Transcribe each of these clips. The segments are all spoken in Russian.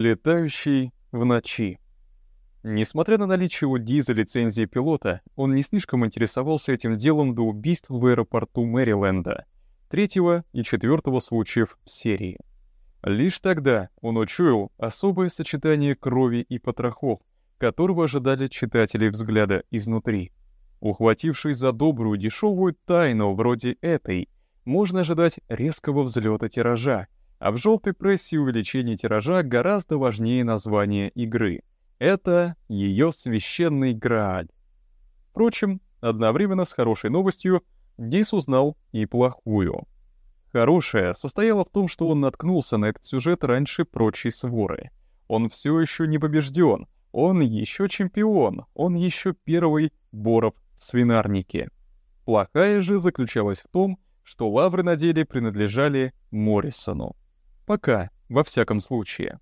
Летающий в ночи. Несмотря на наличие у Диза лицензии пилота, он не слишком интересовался этим делом до убийств в аэропорту Мэриленда, третьего и четвертого случаев в серии. Лишь тогда он учуял особое сочетание крови и потрохов, которого ожидали читатели взгляда изнутри. Ухватившись за добрую дешевую тайну вроде этой, можно ожидать резкого взлета тиража, а в желтой прессе увеличение тиража гораздо важнее названия игры. Это ее священный Грааль. Впрочем, одновременно с хорошей новостью Дис узнал и плохую. Хорошая состояла в том, что он наткнулся на этот сюжет раньше прочей своры. Он все еще не побежден, он еще чемпион, он еще первый Боров в свинарнике. Плохая же заключалась в том, что лавры на деле принадлежали Моррисону. Пока, во всяком случае.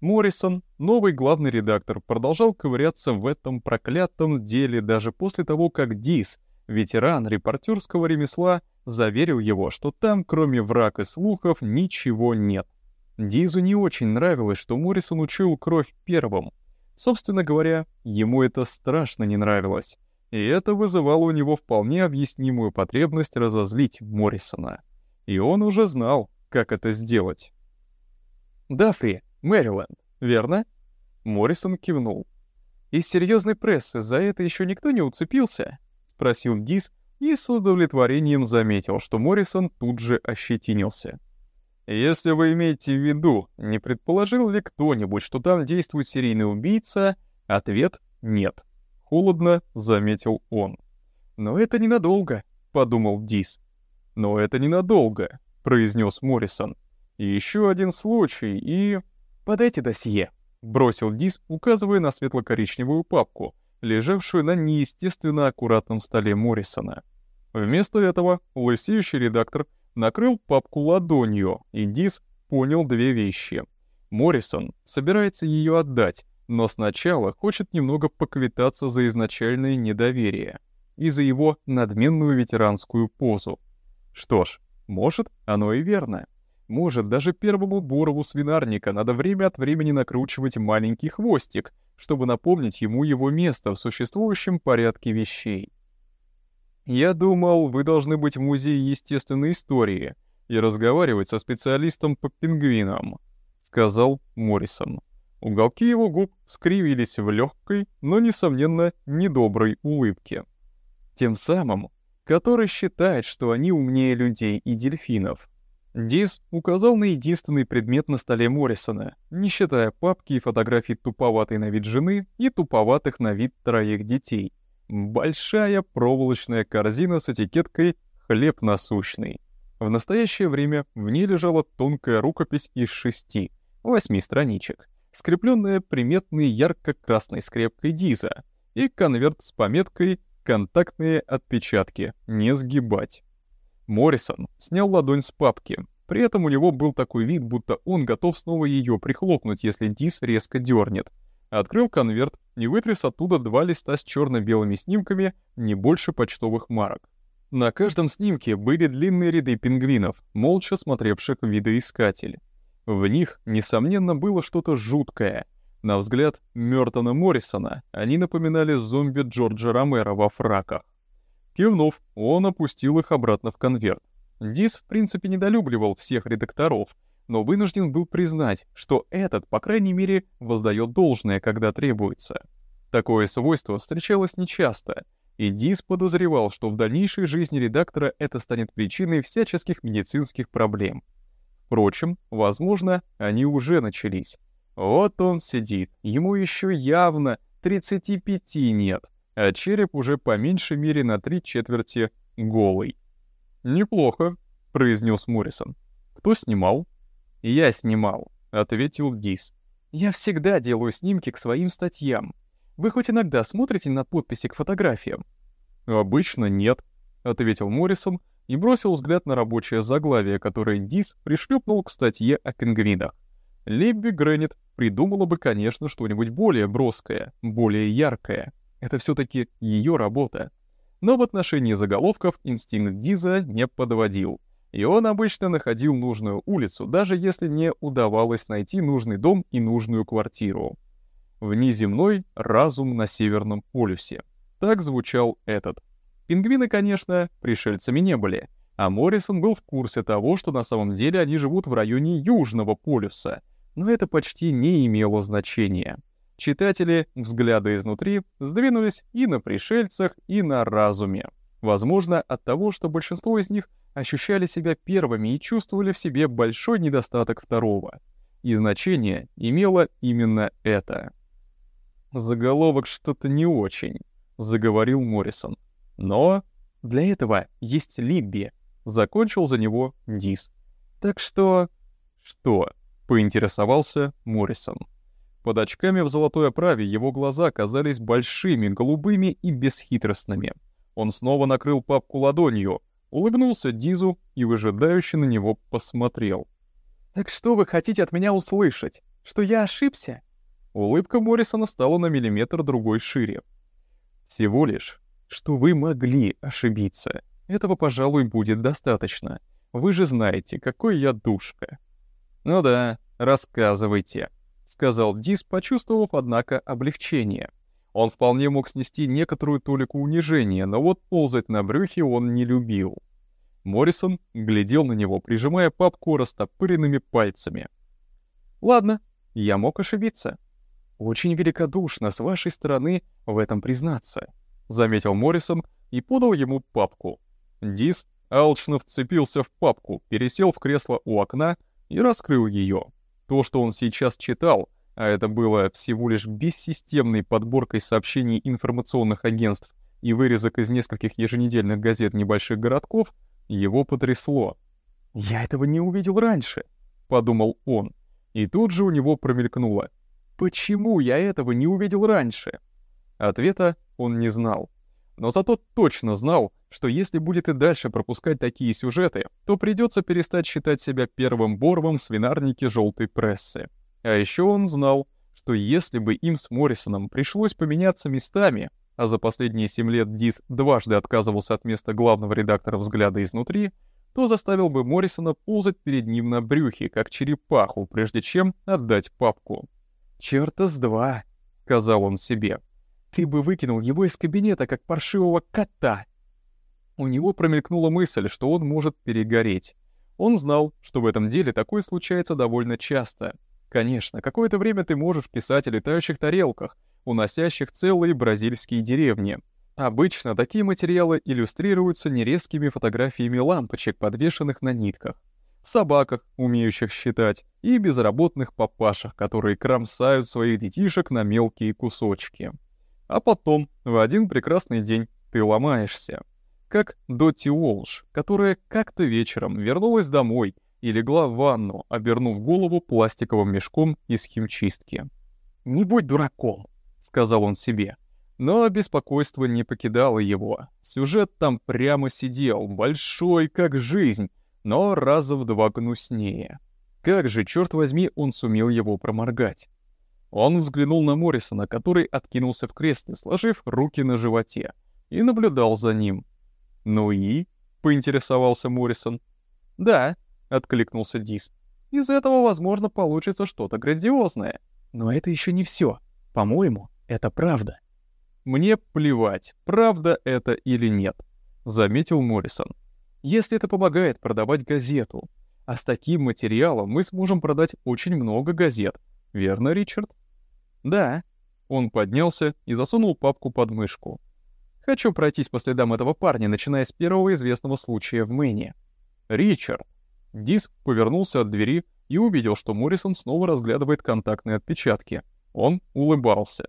Моррисон, новый главный редактор, продолжал ковыряться в этом проклятом деле даже после того, как Дис, ветеран репортерского ремесла, заверил его, что там, кроме враг и слухов, ничего нет. Дизу не очень нравилось, что Моррисон учил кровь первым. Собственно говоря, ему это страшно не нравилось. И это вызывало у него вполне объяснимую потребность разозлить Моррисона. И он уже знал, как это сделать. «Дафри, Мэриленд, верно?» Моррисон кивнул. «Из серьезной прессы за это еще никто не уцепился?» — спросил Дис и с удовлетворением заметил, что Моррисон тут же ощетинился. «Если вы имеете в виду, не предположил ли кто-нибудь, что там действует серийный убийца, ответ — нет». Холодно заметил он. «Но это ненадолго», — подумал Дис. «Но это ненадолго», — произнес Моррисон. Еще один случай, и... «Подайте досье», — бросил Дис, указывая на светло-коричневую папку, лежавшую на неестественно аккуратном столе Моррисона. Вместо этого лысеющий редактор накрыл папку ладонью, и Дис понял две вещи. Моррисон собирается ее отдать, но сначала хочет немного поквитаться за изначальное недоверие и за его надменную ветеранскую позу. Что ж, может, оно и верно. Может, даже первому Борову свинарника надо время от времени накручивать маленький хвостик, чтобы напомнить ему его место в существующем порядке вещей. «Я думал, вы должны быть в Музее естественной истории и разговаривать со специалистом по пингвинам», — сказал Моррисон. Уголки его губ скривились в легкой, но, несомненно, недоброй улыбке. Тем самым, который считает, что они умнее людей и дельфинов — Диз указал на единственный предмет на столе Моррисона, не считая папки и фотографий туповатой на вид жены и туповатых на вид троих детей. Большая проволочная корзина с этикеткой «Хлеб насущный». В настоящее время в ней лежала тонкая рукопись из шести, восьми страничек, скрепленная приметной ярко-красной скрепкой Диза, и конверт с пометкой «Контактные отпечатки. Не сгибать». Моррисон снял ладонь с папки. При этом у него был такой вид, будто он готов снова ее прихлопнуть, если Дис резко дернет. Открыл конверт и вытряс оттуда два листа с черно-белыми снимками, не больше почтовых марок. На каждом снимке были длинные ряды пингвинов, молча смотревших в видоискатель. В них, несомненно, было что-то жуткое. На взгляд Мёртона Моррисона они напоминали зомби Джорджа Ромеро во фраках. Кивнув, он опустил их обратно в конверт. Дис, в принципе, недолюбливал всех редакторов, но вынужден был признать, что этот, по крайней мере, воздает должное, когда требуется. Такое свойство встречалось нечасто, и Дис подозревал, что в дальнейшей жизни редактора это станет причиной всяческих медицинских проблем. Впрочем, возможно, они уже начались. Вот он сидит, ему еще явно 35 нет, а череп уже по меньшей мере на три четверти голый. «Неплохо», — произнес Моррисон. «Кто снимал?» «Я снимал», — ответил Дис. «Я всегда делаю снимки к своим статьям. Вы хоть иногда смотрите на подписи к фотографиям?» «Обычно нет», — ответил Моррисон и бросил взгляд на рабочее заглавие, которое Дис пришлепнул к статье о пингвинах. Лебби Грэнит придумала бы, конечно, что-нибудь более броское, более яркое. Это все-таки ее работа. Но в отношении заголовков инстинкт Диза не подводил. и он обычно находил нужную улицу, даже если не удавалось найти нужный дом и нужную квартиру. Внеземной разум на Северном полюсе. Так звучал этот. Пингвины, конечно, пришельцами не были, а Моррисон был в курсе того, что на самом деле они живут в районе Южного полюса, но это почти не имело значения. Читатели, взгляды изнутри, сдвинулись и на пришельцах, и на разуме. Возможно, от того, что большинство из них ощущали себя первыми и чувствовали в себе большой недостаток второго. И значение имело именно это. «Заголовок что-то не очень», — заговорил Моррисон. «Но для этого есть Либби», — закончил за него Дис. «Так что...» «Что?» — поинтересовался Моррисон. Под очками в золотой оправе его глаза казались большими, голубыми и бесхитростными. Он снова накрыл папку ладонью, улыбнулся Дизу и выжидающе на него посмотрел. «Так что вы хотите от меня услышать? Что я ошибся?» Улыбка Моррисона стала на миллиметр другой шире. «Всего лишь, что вы могли ошибиться. Этого, пожалуй, будет достаточно. Вы же знаете, какой я душка». «Ну да, рассказывайте», — сказал Дис, почувствовав, однако, облегчение. Он вполне мог снести некоторую толику унижения, но вот ползать на брюхе он не любил. Моррисон глядел на него, прижимая папку растопыренными пальцами. «Ладно, я мог ошибиться. Очень великодушно с вашей стороны в этом признаться», — заметил Моррисон и подал ему папку. Дис алчно вцепился в папку, пересел в кресло у окна и раскрыл ее. То, что он сейчас читал, а это было всего лишь бессистемной подборкой сообщений информационных агентств и вырезок из нескольких еженедельных газет небольших городков, его потрясло. «Я этого не увидел раньше», — подумал он. И тут же у него промелькнуло. «Почему я этого не увидел раньше?» Ответа он не знал. Но зато точно знал, что если будет и дальше пропускать такие сюжеты, то придется перестать считать себя первым борвом в свинарнике желтой прессы. А еще он знал, что если бы им с Моррисоном пришлось поменяться местами, а за последние семь лет Дис дважды отказывался от места главного редактора «Взгляда изнутри», то заставил бы Моррисона ползать перед ним на брюхе, как черепаху, прежде чем отдать папку. «Чёрта с два», — сказал он себе. «Ты бы выкинул его из кабинета, как паршивого кота». У него промелькнула мысль, что он может перегореть. Он знал, что в этом деле такое случается довольно часто. Конечно, какое-то время ты можешь писать о летающих тарелках, уносящих целые бразильские деревни. Обычно такие материалы иллюстрируются нерезкими фотографиями лампочек, подвешенных на нитках, собаках, умеющих считать, и безработных папашах, которые кромсают своих детишек на мелкие кусочки. А потом, в один прекрасный день, ты ломаешься. Как Дотти Уолш, которая как-то вечером вернулась домой и легла в ванну, обернув голову пластиковым мешком из химчистки. «Не будь дураком», — сказал он себе. Но беспокойство не покидало его. Сюжет там прямо сидел, большой как жизнь, но раза в два гнуснее. Как же, черт возьми, он сумел его проморгать? Он взглянул на Моррисона, который откинулся в кресле, сложив руки на животе, и наблюдал за ним. «Ну и?» — поинтересовался Моррисон. «Да», — откликнулся Дис. «Из этого, возможно, получится что-то грандиозное. Но это еще не все. По-моему, это правда». «Мне плевать, правда это или нет», — заметил Моррисон. «Если это помогает продавать газету. А с таким материалом мы сможем продать очень много газет. Верно, Ричард?» «Да». Он поднялся и засунул папку под мышку. «Хочу пройтись по следам этого парня, начиная с первого известного случая в Мэне». «Ричард!» Дис повернулся от двери и увидел, что Моррисон снова разглядывает контактные отпечатки. Он улыбался.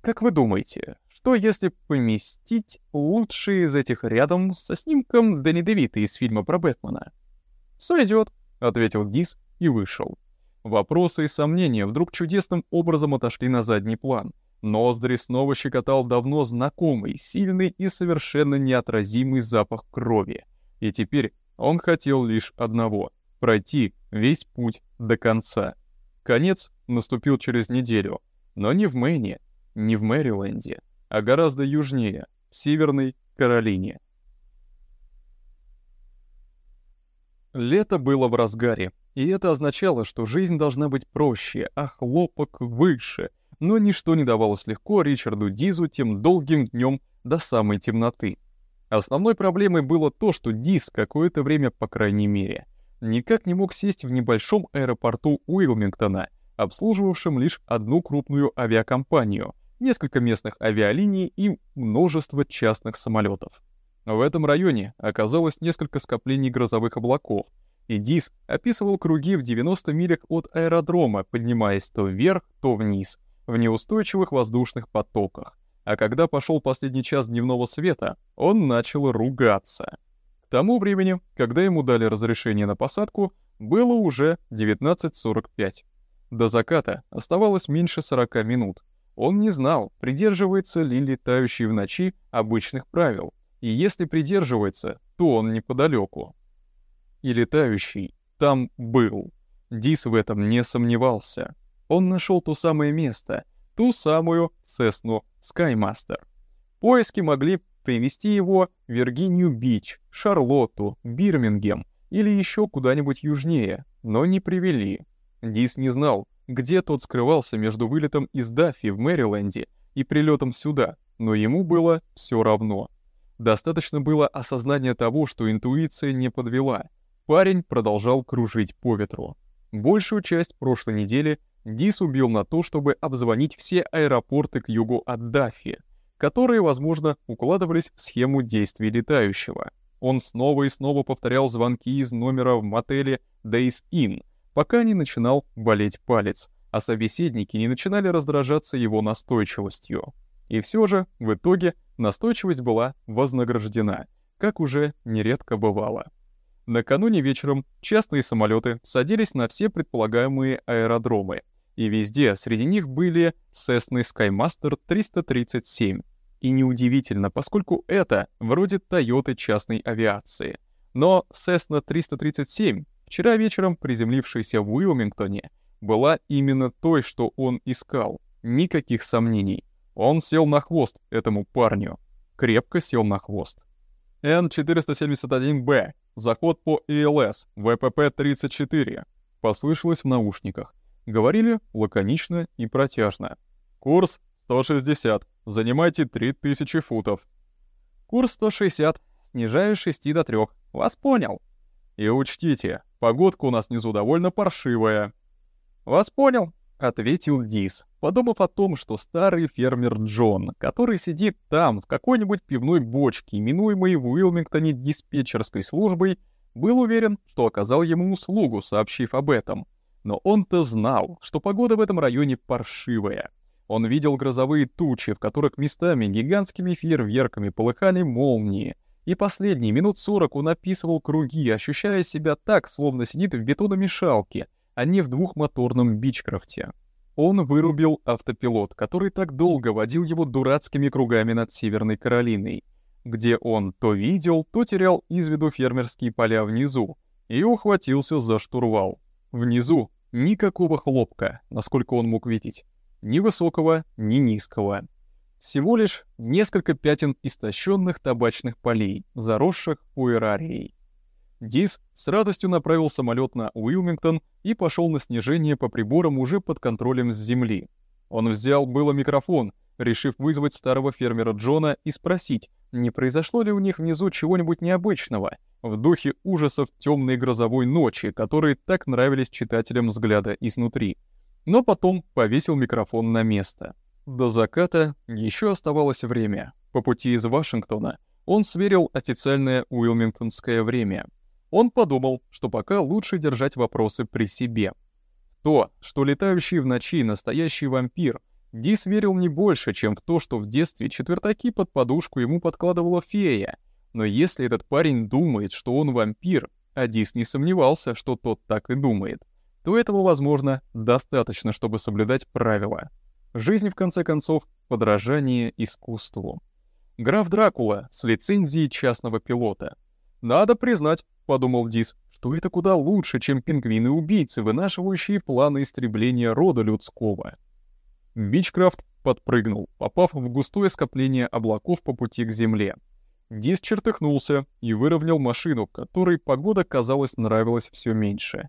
Как вы думаете, что если поместить лучшие из этих рядом со снимком Дэнни Девита из фильма про Бэтмена? «Сойдёт», — ответил Дис и вышел. Вопросы и сомнения вдруг чудесным образом отошли на задний план. Ноздри снова щекотал давно знакомый, сильный и совершенно неотразимый запах крови. И теперь он хотел лишь одного — пройти весь путь до конца. Конец наступил через неделю, но не в Мэне, не в Мэриленде, а гораздо южнее, в Северной Каролине. Лето было в разгаре, и это означало, что жизнь должна быть проще, а хлопок выше. Но ничто не давалось легко Ричарду Дизу тем долгим днем до самой темноты. Основной проблемой было то, что Диз какое-то время, по крайней мере, никак не мог сесть в небольшом аэропорту Уилмингтона, обслуживавшем лишь одну крупную авиакомпанию, несколько местных авиалиний и множество частных самолетов. В этом районе оказалось несколько скоплений грозовых облаков, и Дис описывал круги в 90 милях от аэродрома, поднимаясь то вверх, то вниз, в неустойчивых воздушных потоках. А когда пошел последний час дневного света, он начал ругаться. К тому времени, когда ему дали разрешение на посадку, было уже 19.45. До заката оставалось меньше 40 минут. Он не знал, придерживается ли летающий в ночи обычных правил, и если придерживается, то он неподалеку. И летающий там был. Дис в этом не сомневался. Он нашел то самое место, ту самую Сесну Скаймастер. Поиски могли привести его в Виргинию-Бич, Шарлотту, Бирмингем или еще куда-нибудь южнее, но не привели. Дис не знал, где тот скрывался между вылетом из Даффи в Мэриленде и прилетом сюда, но ему было все равно. Достаточно было осознания того, что интуиция не подвела. Парень продолжал кружить по ветру. Большую часть прошлой недели Дис убил на то, чтобы обзвонить все аэропорты к югу от Даффи, которые, возможно, укладывались в схему действий летающего. Он снова и снова повторял звонки из номера в мотеле Days Inn, пока не начинал болеть палец, а собеседники не начинали раздражаться его настойчивостью. И все же, в итоге, настойчивость была вознаграждена, как уже нередко бывало. Накануне вечером частные самолеты садились на все предполагаемые аэродромы, и везде среди них были Cessna Skymaster 337. И неудивительно, поскольку это вроде Тойоты частной авиации. Но Cessna 337, вчера вечером приземлившаяся в Уилмингтоне, была именно той, что он искал. Никаких сомнений. Он сел на хвост этому парню. Крепко сел на хвост. Н-471Б. Заход по ИЛС. ВПП-34. Послышалось в наушниках. Говорили лаконично и протяжно. Курс 160. Занимайте 3000 футов. Курс 160. Снижаю с 6 до 3. Вас понял. И учтите, погодка у нас внизу довольно паршивая. Вас понял. — ответил Дис, подумав о том, что старый фермер Джон, который сидит там, в какой-нибудь пивной бочке, именуемой в Уилмингтоне диспетчерской службой, был уверен, что оказал ему услугу, сообщив об этом. Но он-то знал, что погода в этом районе паршивая. Он видел грозовые тучи, в которых местами гигантскими фейерверками полыхали молнии, и последние минут сорок он описывал круги, ощущая себя так, словно сидит в бетономешалке — а не в двухмоторном Бичкрафте. Он вырубил автопилот, который так долго водил его дурацкими кругами над Северной Каролиной, где он то видел, то терял из виду фермерские поля внизу, и ухватился за штурвал. Внизу никакого хлопка, насколько он мог видеть. Ни высокого, ни низкого. Всего лишь несколько пятен истощенных табачных полей, заросших пуэрарией. Дис с радостью направил самолет на Уилмингтон и пошел на снижение по приборам уже под контролем с земли. Он взял было микрофон, решив вызвать старого фермера Джона и спросить, не произошло ли у них внизу чего-нибудь необычного, в духе ужасов темной грозовой ночи, которые так нравились читателям взгляда изнутри. Но потом повесил микрофон на место. До заката еще оставалось время. По пути из Вашингтона он сверил официальное уилмингтонское время — он подумал, что пока лучше держать вопросы при себе. То, что летающий в ночи настоящий вампир, Дис верил не больше, чем в то, что в детстве четвертаки под подушку ему подкладывала фея. Но если этот парень думает, что он вампир, а Дис не сомневался, что тот так и думает, то этого, возможно, достаточно, чтобы соблюдать правила. Жизнь, в конце концов, подражание искусству. Граф Дракула с лицензией частного пилота. Надо признать, подумал Дис, что это куда лучше, чем пингвины-убийцы, вынашивающие планы истребления рода людского. Бичкрафт подпрыгнул, попав в густое скопление облаков по пути к земле. Дис чертыхнулся и выровнял машину, которой погода, казалось, нравилась все меньше.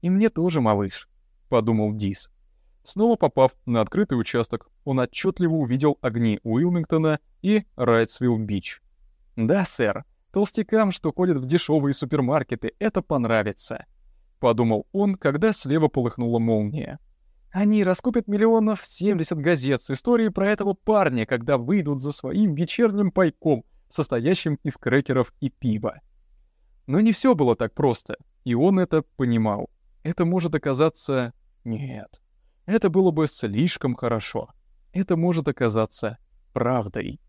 «И мне тоже, малыш», — подумал Дис. Снова попав на открытый участок, он отчетливо увидел огни Уилмингтона и Райтсвилл-Бич. «Да, сэр, толстякам, что ходят в дешевые супермаркеты, это понравится», — подумал он, когда слева полыхнула молния. «Они раскупят миллионов 70 газет с историей про этого парня, когда выйдут за своим вечерним пайком, состоящим из крекеров и пива». Но не все было так просто, и он это понимал. Это может оказаться... Нет. Это было бы слишком хорошо. Это может оказаться правдой.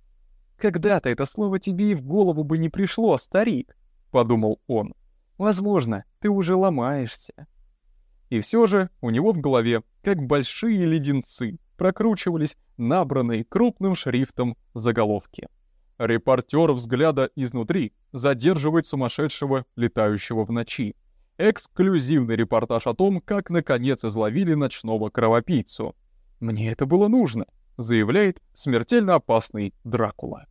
«Когда-то это слово тебе и в голову бы не пришло, старик», — подумал он. «Возможно, ты уже ломаешься». И все же у него в голове, как большие леденцы, прокручивались набранные крупным шрифтом заголовки. Репортер взгляда изнутри задерживает сумасшедшего, летающего в ночи. Эксклюзивный репортаж о том, как наконец изловили ночного кровопийцу. «Мне это было нужно», — заявляет смертельно опасный Дракула.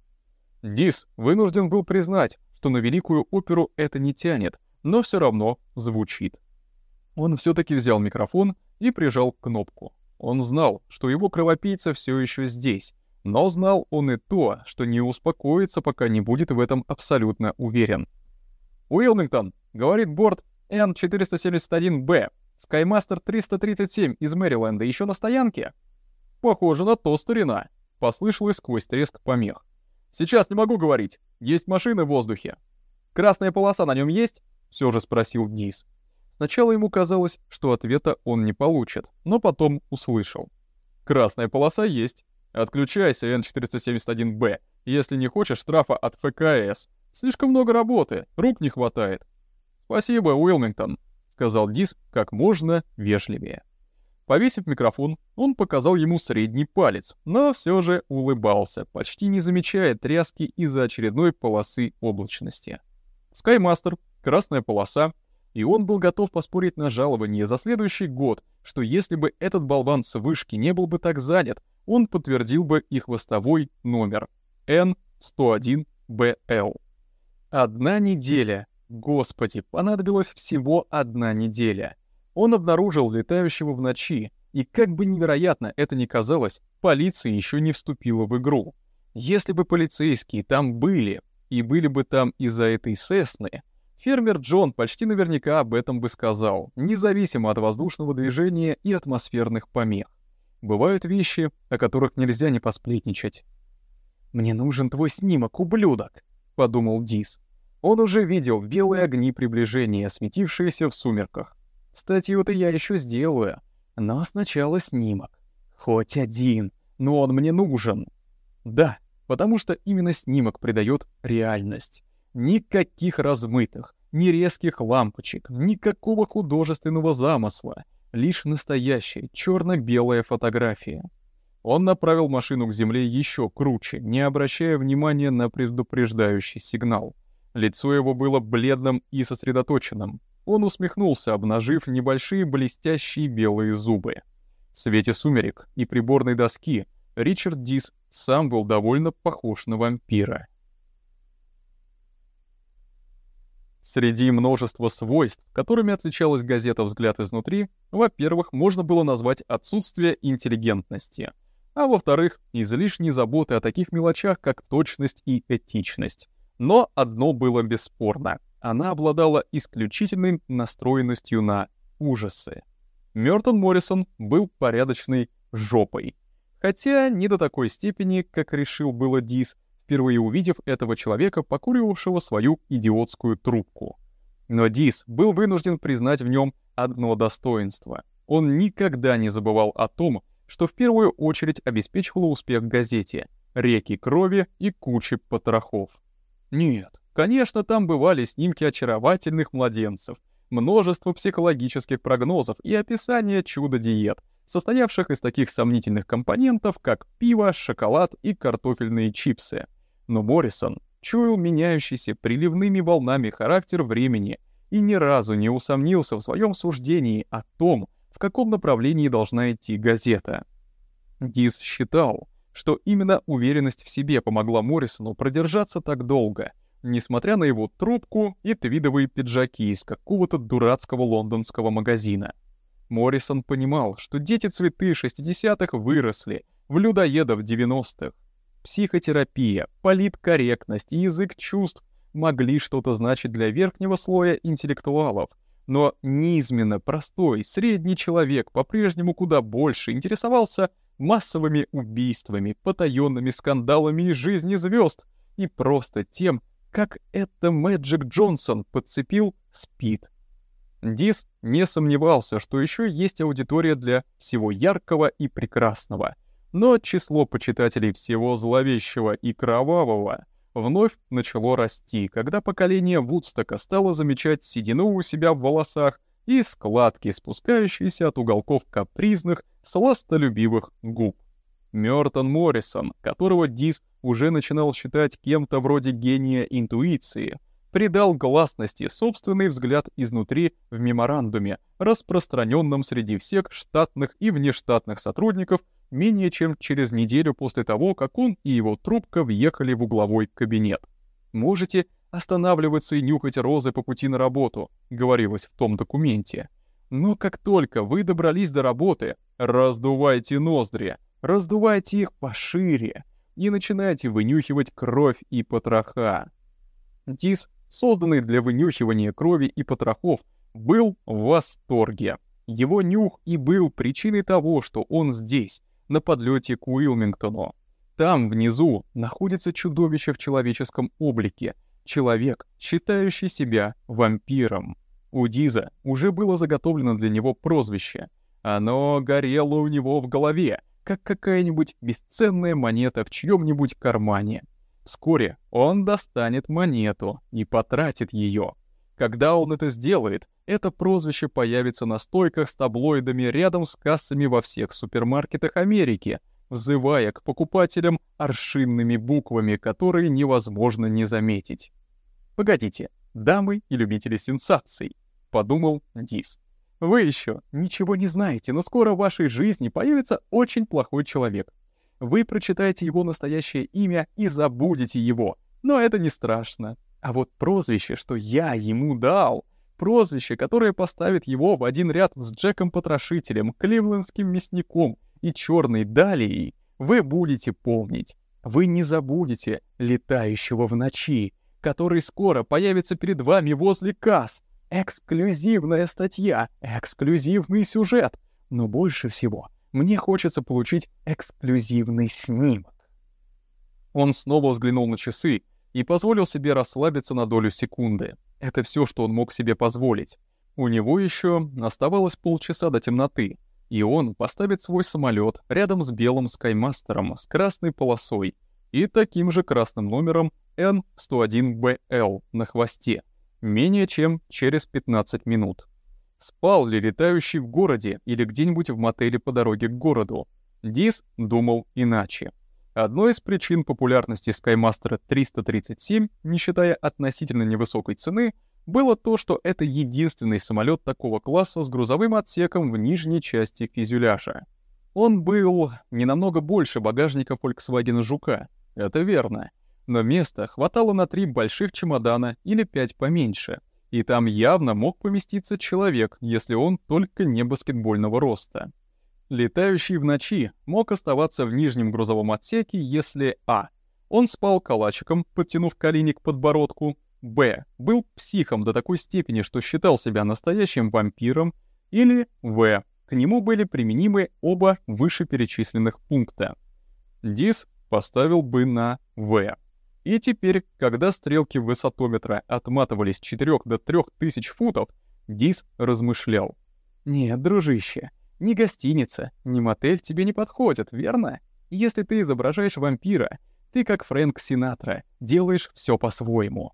Дис вынужден был признать, что на великую оперу это не тянет, но все равно звучит. Он все таки взял микрофон и прижал кнопку. Он знал, что его кровопийца все еще здесь, но знал он и то, что не успокоится, пока не будет в этом абсолютно уверен. «Уилмингтон», — говорит борт N471B, Скаймастер 337 из Мэриленда еще на стоянке? Похоже на то, старина. Послышалось сквозь треск помех. Сейчас не могу говорить. Есть машины в воздухе. Красная полоса на нем есть? Все же спросил Дис. Сначала ему казалось, что ответа он не получит, но потом услышал. Красная полоса есть. Отключайся, N471B, если не хочешь штрафа от ФКС. Слишком много работы, рук не хватает. Спасибо, Уилмингтон, сказал Дис как можно вежливее. Повесив микрофон, он показал ему средний палец, но все же улыбался, почти не замечая тряски из-за очередной полосы облачности. Скаймастер, красная полоса, и он был готов поспорить на жалование за следующий год, что если бы этот болван с вышки не был бы так занят, он подтвердил бы их хвостовой номер N101BL. Одна неделя. Господи, понадобилась всего одна неделя. Он обнаружил летающего в ночи, и как бы невероятно это ни казалось, полиция еще не вступила в игру. Если бы полицейские там были, и были бы там из-за этой Сесны, фермер Джон почти наверняка об этом бы сказал, независимо от воздушного движения и атмосферных помех. Бывают вещи, о которых нельзя не посплетничать. «Мне нужен твой снимок, ублюдок», — подумал Дис. Он уже видел белые огни приближения, светившиеся в сумерках. Статью-то я еще сделаю, но сначала снимок. Хоть один, но он мне нужен. Да, потому что именно снимок придает реальность. Никаких размытых, ни резких лампочек, никакого художественного замысла, лишь настоящая черно-белая фотография. Он направил машину к земле еще круче, не обращая внимания на предупреждающий сигнал. Лицо его было бледным и сосредоточенным. Он усмехнулся, обнажив небольшие блестящие белые зубы. В свете сумерек и приборной доски Ричард Дис сам был довольно похож на вампира. Среди множества свойств, которыми отличалась газета «Взгляд изнутри», во-первых, можно было назвать отсутствие интеллигентности, а во-вторых, излишней заботы о таких мелочах, как точность и этичность. Но одно было бесспорно — она обладала исключительной настроенностью на ужасы. Мёртон Моррисон был порядочной жопой. Хотя не до такой степени, как решил было Дис, впервые увидев этого человека, покуривавшего свою идиотскую трубку. Но Дис был вынужден признать в нем одно достоинство. Он никогда не забывал о том, что в первую очередь обеспечивало успех газете — реки крови и кучи потрохов. Нет, Конечно, там бывали снимки очаровательных младенцев, множество психологических прогнозов и описание чудо-диет, состоявших из таких сомнительных компонентов, как пиво, шоколад и картофельные чипсы. Но Моррисон чуял меняющийся приливными волнами характер времени и ни разу не усомнился в своем суждении о том, в каком направлении должна идти газета. Дис считал, что именно уверенность в себе помогла Моррисону продержаться так долго, несмотря на его трубку и твидовые пиджаки из какого-то дурацкого лондонского магазина. Моррисон понимал, что дети-цветы 60-х выросли в людоедов 90-х. Психотерапия, политкорректность и язык чувств могли что-то значить для верхнего слоя интеллектуалов, но низменно простой, средний человек по-прежнему куда больше интересовался массовыми убийствами, потаенными скандалами из жизни звезд и просто тем, как это Мэджик Джонсон подцепил спид. Дис не сомневался, что еще есть аудитория для всего яркого и прекрасного, но число почитателей всего зловещего и кровавого вновь начало расти, когда поколение Вудстока стало замечать седину у себя в волосах и складки, спускающиеся от уголков капризных, сластолюбивых губ. Мёртон Моррисон, которого Дис уже начинал считать кем-то вроде гения интуиции, придал гласности собственный взгляд изнутри в меморандуме, распространенном среди всех штатных и внештатных сотрудников менее чем через неделю после того, как он и его трубка въехали в угловой кабинет. «Можете останавливаться и нюхать розы по пути на работу», — говорилось в том документе. «Но как только вы добрались до работы, раздувайте ноздри, раздувайте их пошире и начинайте вынюхивать кровь и потроха». Тис, созданный для вынюхивания крови и потрохов, был в восторге. Его нюх и был причиной того, что он здесь, на подлете к Уилмингтону. Там, внизу, находится чудовище в человеческом облике, человек, считающий себя вампиром. У Диза уже было заготовлено для него прозвище. Оно горело у него в голове, как какая-нибудь бесценная монета в чьем-нибудь кармане. Вскоре он достанет монету и потратит ее. Когда он это сделает, это прозвище появится на стойках с таблоидами рядом с кассами во всех супермаркетах Америки, взывая к покупателям аршинными буквами, которые невозможно не заметить. «Погодите, дамы и любители сенсаций», — подумал Дис. «Вы еще ничего не знаете, но скоро в вашей жизни появится очень плохой человек. Вы прочитаете его настоящее имя и забудете его, но это не страшно. А вот прозвище, что я ему дал, прозвище, которое поставит его в один ряд с Джеком-потрошителем, кливлендским мясником и черной далией, вы будете помнить. Вы не забудете летающего в ночи, который скоро появится перед вами возле касс. Эксклюзивная статья, эксклюзивный сюжет. Но больше всего мне хочется получить эксклюзивный снимок. Он снова взглянул на часы и позволил себе расслабиться на долю секунды. Это все, что он мог себе позволить. У него еще оставалось полчаса до темноты, и он поставит свой самолет рядом с белым Скаймастером с красной полосой и таким же красным номером N101BL на хвосте, менее чем через 15 минут. Спал ли летающий в городе или где-нибудь в мотеле по дороге к городу? Дис думал иначе. Одной из причин популярности SkyMaster 337, не считая относительно невысокой цены, было то, что это единственный самолет такого класса с грузовым отсеком в нижней части фюзеляжа. Он был не намного больше багажника Volkswagen Жука, это верно, но места хватало на три больших чемодана или пять поменьше, и там явно мог поместиться человек, если он только не баскетбольного роста. Летающий в ночи мог оставаться в нижнем грузовом отсеке, если а. Он спал калачиком, подтянув колени к подбородку, б. был психом до такой степени, что считал себя настоящим вампиром, или в. к нему были применимы оба вышеперечисленных пункта. Дис поставил бы на В. И теперь, когда стрелки высотометра отматывались с 4 до 3000 футов, Дис размышлял. «Нет, дружище, ни гостиница, ни мотель тебе не подходят, верно? Если ты изображаешь вампира, ты как Фрэнк Синатра, делаешь все по-своему.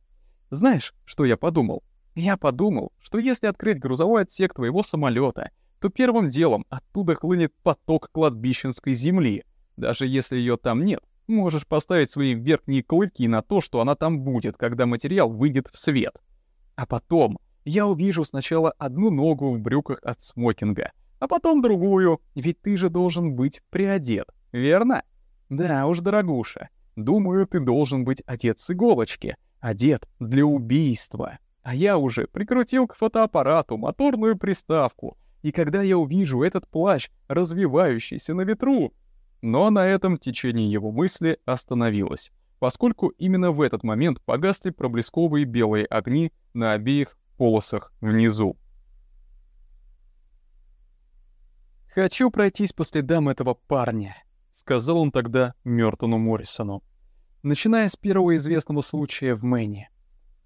Знаешь, что я подумал? Я подумал, что если открыть грузовой отсек твоего самолета, то первым делом оттуда хлынет поток кладбищенской земли. Даже если ее там нет, можешь поставить свои верхние клыки на то, что она там будет, когда материал выйдет в свет. А потом я увижу сначала одну ногу в брюках от смокинга — а потом другую, ведь ты же должен быть приодет, верно? Да уж, дорогуша, думаю, ты должен быть одет с иголочки, одет для убийства. А я уже прикрутил к фотоаппарату моторную приставку, и когда я увижу этот плащ, развивающийся на ветру... Но на этом течение его мысли остановилось, поскольку именно в этот момент погасли проблесковые белые огни на обеих полосах внизу. «Хочу пройтись по следам этого парня», — сказал он тогда Мёртону Моррисону, начиная с первого известного случая в Мэне.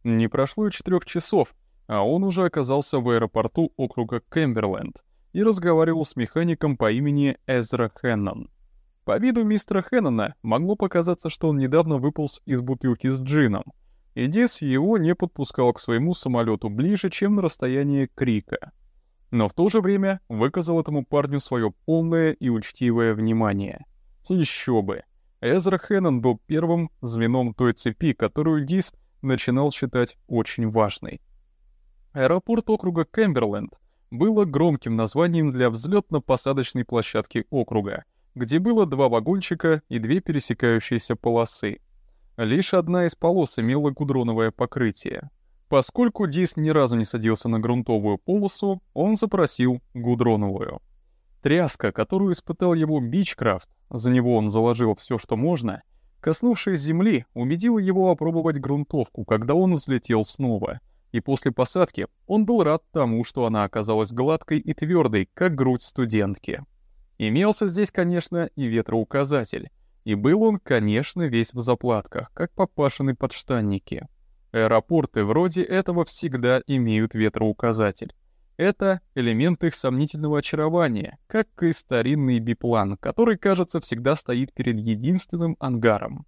Не прошло и четырех часов, а он уже оказался в аэропорту округа Кэмберленд и разговаривал с механиком по имени Эзра Хеннон. По виду мистера Хеннона могло показаться, что он недавно выполз из бутылки с джином, и Дис его не подпускал к своему самолету ближе, чем на расстояние крика но в то же время выказал этому парню свое полное и учтивое внимание. Еще бы! Эзра Хеннон был первым звеном той цепи, которую Дис начинал считать очень важной. Аэропорт округа Кэмберленд было громким названием для взлетно-посадочной площадки округа, где было два вагончика и две пересекающиеся полосы. Лишь одна из полос имела гудроновое покрытие. Поскольку Дис ни разу не садился на грунтовую полосу, он запросил гудроновую. Тряска, которую испытал его Бичкрафт, за него он заложил все, что можно, коснувшись земли, убедила его опробовать грунтовку, когда он взлетел снова. И после посадки он был рад тому, что она оказалась гладкой и твердой, как грудь студентки. Имелся здесь, конечно, и ветроуказатель. И был он, конечно, весь в заплатках, как папашины подштанники. Аэропорты вроде этого всегда имеют ветроуказатель. Это элемент их сомнительного очарования, как и старинный биплан, который, кажется, всегда стоит перед единственным ангаром.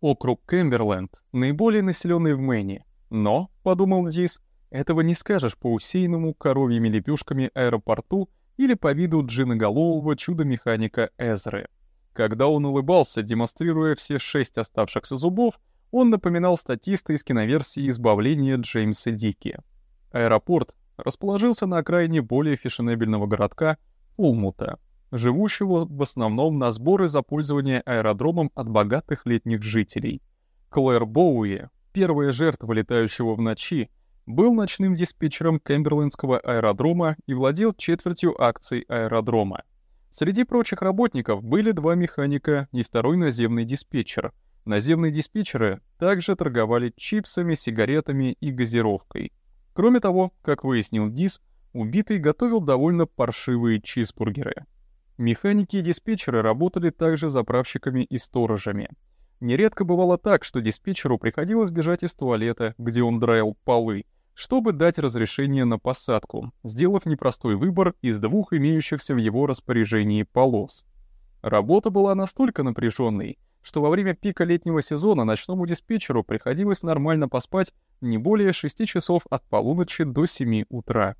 Округ Кэмберленд наиболее населенный в Мэне, но, подумал Дис, этого не скажешь по усеянному коровьими лепешками аэропорту или по виду джиноголового чудо-механика Эзры. Когда он улыбался, демонстрируя все шесть оставшихся зубов, он напоминал статиста из киноверсии «Избавление Джеймса Дики». Аэропорт расположился на окраине более фешенебельного городка Улмута, живущего в основном на сборы за пользование аэродромом от богатых летних жителей. Клэр Боуи, первая жертва летающего в ночи, был ночным диспетчером Кемберлендского аэродрома и владел четвертью акций аэродрома. Среди прочих работников были два механика и второй наземный диспетчер — Наземные диспетчеры также торговали чипсами, сигаретами и газировкой. Кроме того, как выяснил Дис, убитый готовил довольно паршивые чизбургеры. Механики и диспетчеры работали также заправщиками и сторожами. Нередко бывало так, что диспетчеру приходилось бежать из туалета, где он драил полы, чтобы дать разрешение на посадку, сделав непростой выбор из двух имеющихся в его распоряжении полос. Работа была настолько напряженной, что во время пика летнего сезона ночному диспетчеру приходилось нормально поспать не более 6 часов от полуночи до 7 утра.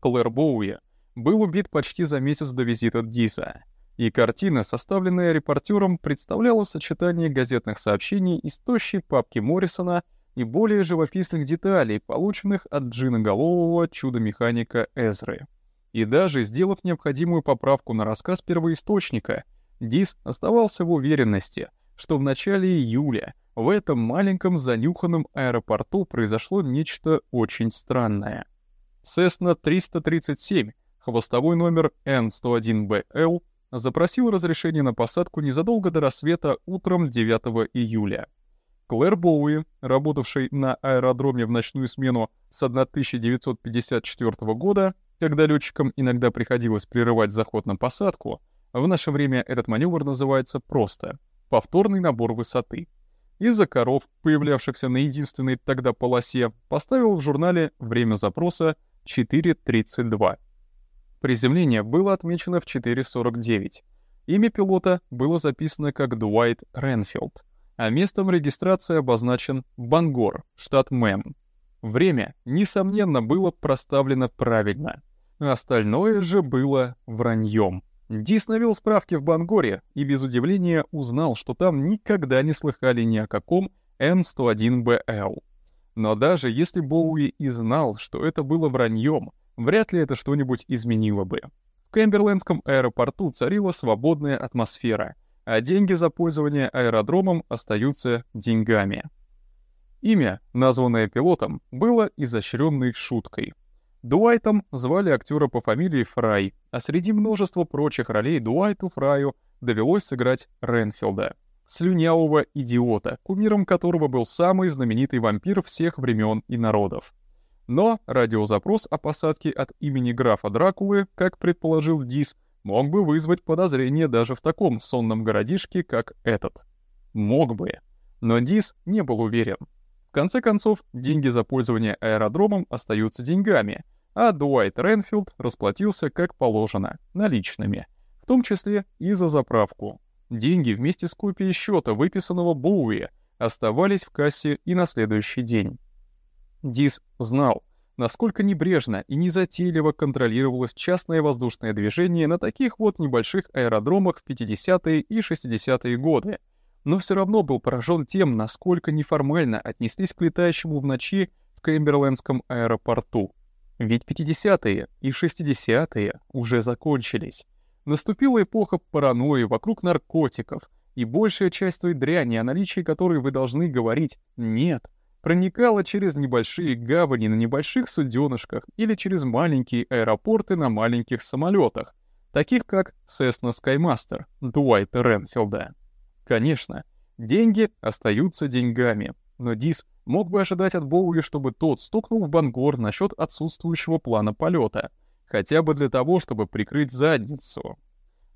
Клэр Боуи был убит почти за месяц до визита Диза, и картина, составленная репортером, представляла сочетание газетных сообщений из тощей папки Моррисона и более живописных деталей, полученных от джиноголового чудо-механика Эзры. И даже сделав необходимую поправку на рассказ первоисточника — Дис оставался в уверенности, что в начале июля в этом маленьком занюханном аэропорту произошло нечто очень странное. Cessna 337, хвостовой номер N101BL, запросил разрешение на посадку незадолго до рассвета утром 9 июля. Клэр Боуи, работавший на аэродроме в ночную смену с 1954 года, когда летчикам иногда приходилось прерывать заход на посадку, в наше время этот маневр называется просто «повторный набор высоты». Из-за коров, появлявшихся на единственной тогда полосе, поставил в журнале «Время запроса» 4.32. Приземление было отмечено в 4.49. Имя пилота было записано как Дуайт Ренфилд, а местом регистрации обозначен Бангор, штат Мэн. Время, несомненно, было проставлено правильно. Остальное же было враньем. Дис навел справки в Бангоре и без удивления узнал, что там никогда не слыхали ни о каком Н-101БЛ. Но даже если Боуи и знал, что это было враньем, вряд ли это что-нибудь изменило бы. В Кэмберлендском аэропорту царила свободная атмосфера, а деньги за пользование аэродромом остаются деньгами. Имя, названное пилотом, было изощренной шуткой. Дуайтом звали актера по фамилии Фрай, а среди множества прочих ролей Дуайту Фраю довелось сыграть Ренфилда, слюнявого идиота, кумиром которого был самый знаменитый вампир всех времен и народов. Но радиозапрос о посадке от имени графа Дракулы, как предположил Дис, мог бы вызвать подозрение даже в таком сонном городишке, как этот. Мог бы. Но Дис не был уверен. В конце концов, деньги за пользование аэродромом остаются деньгами, а Дуайт Ренфилд расплатился как положено, наличными, в том числе и за заправку. Деньги вместе с копией счета, выписанного Боуи, оставались в кассе и на следующий день. Дис знал, насколько небрежно и незатейливо контролировалось частное воздушное движение на таких вот небольших аэродромах в 50-е и 60-е годы, но все равно был поражен тем, насколько неформально отнеслись к летающему в ночи в Кэмберлендском аэропорту. Ведь 50-е и 60-е уже закончились. Наступила эпоха паранойи вокруг наркотиков, и большая часть той дряни, о наличии которой вы должны говорить «нет», проникала через небольшие гавани на небольших суденышках или через маленькие аэропорты на маленьких самолетах, таких как Cessna Skymaster Дуайта Ренфилда. Конечно, деньги остаются деньгами, но Дис мог бы ожидать от Боуи, чтобы тот стукнул в Бангор насчет отсутствующего плана полета, хотя бы для того, чтобы прикрыть задницу.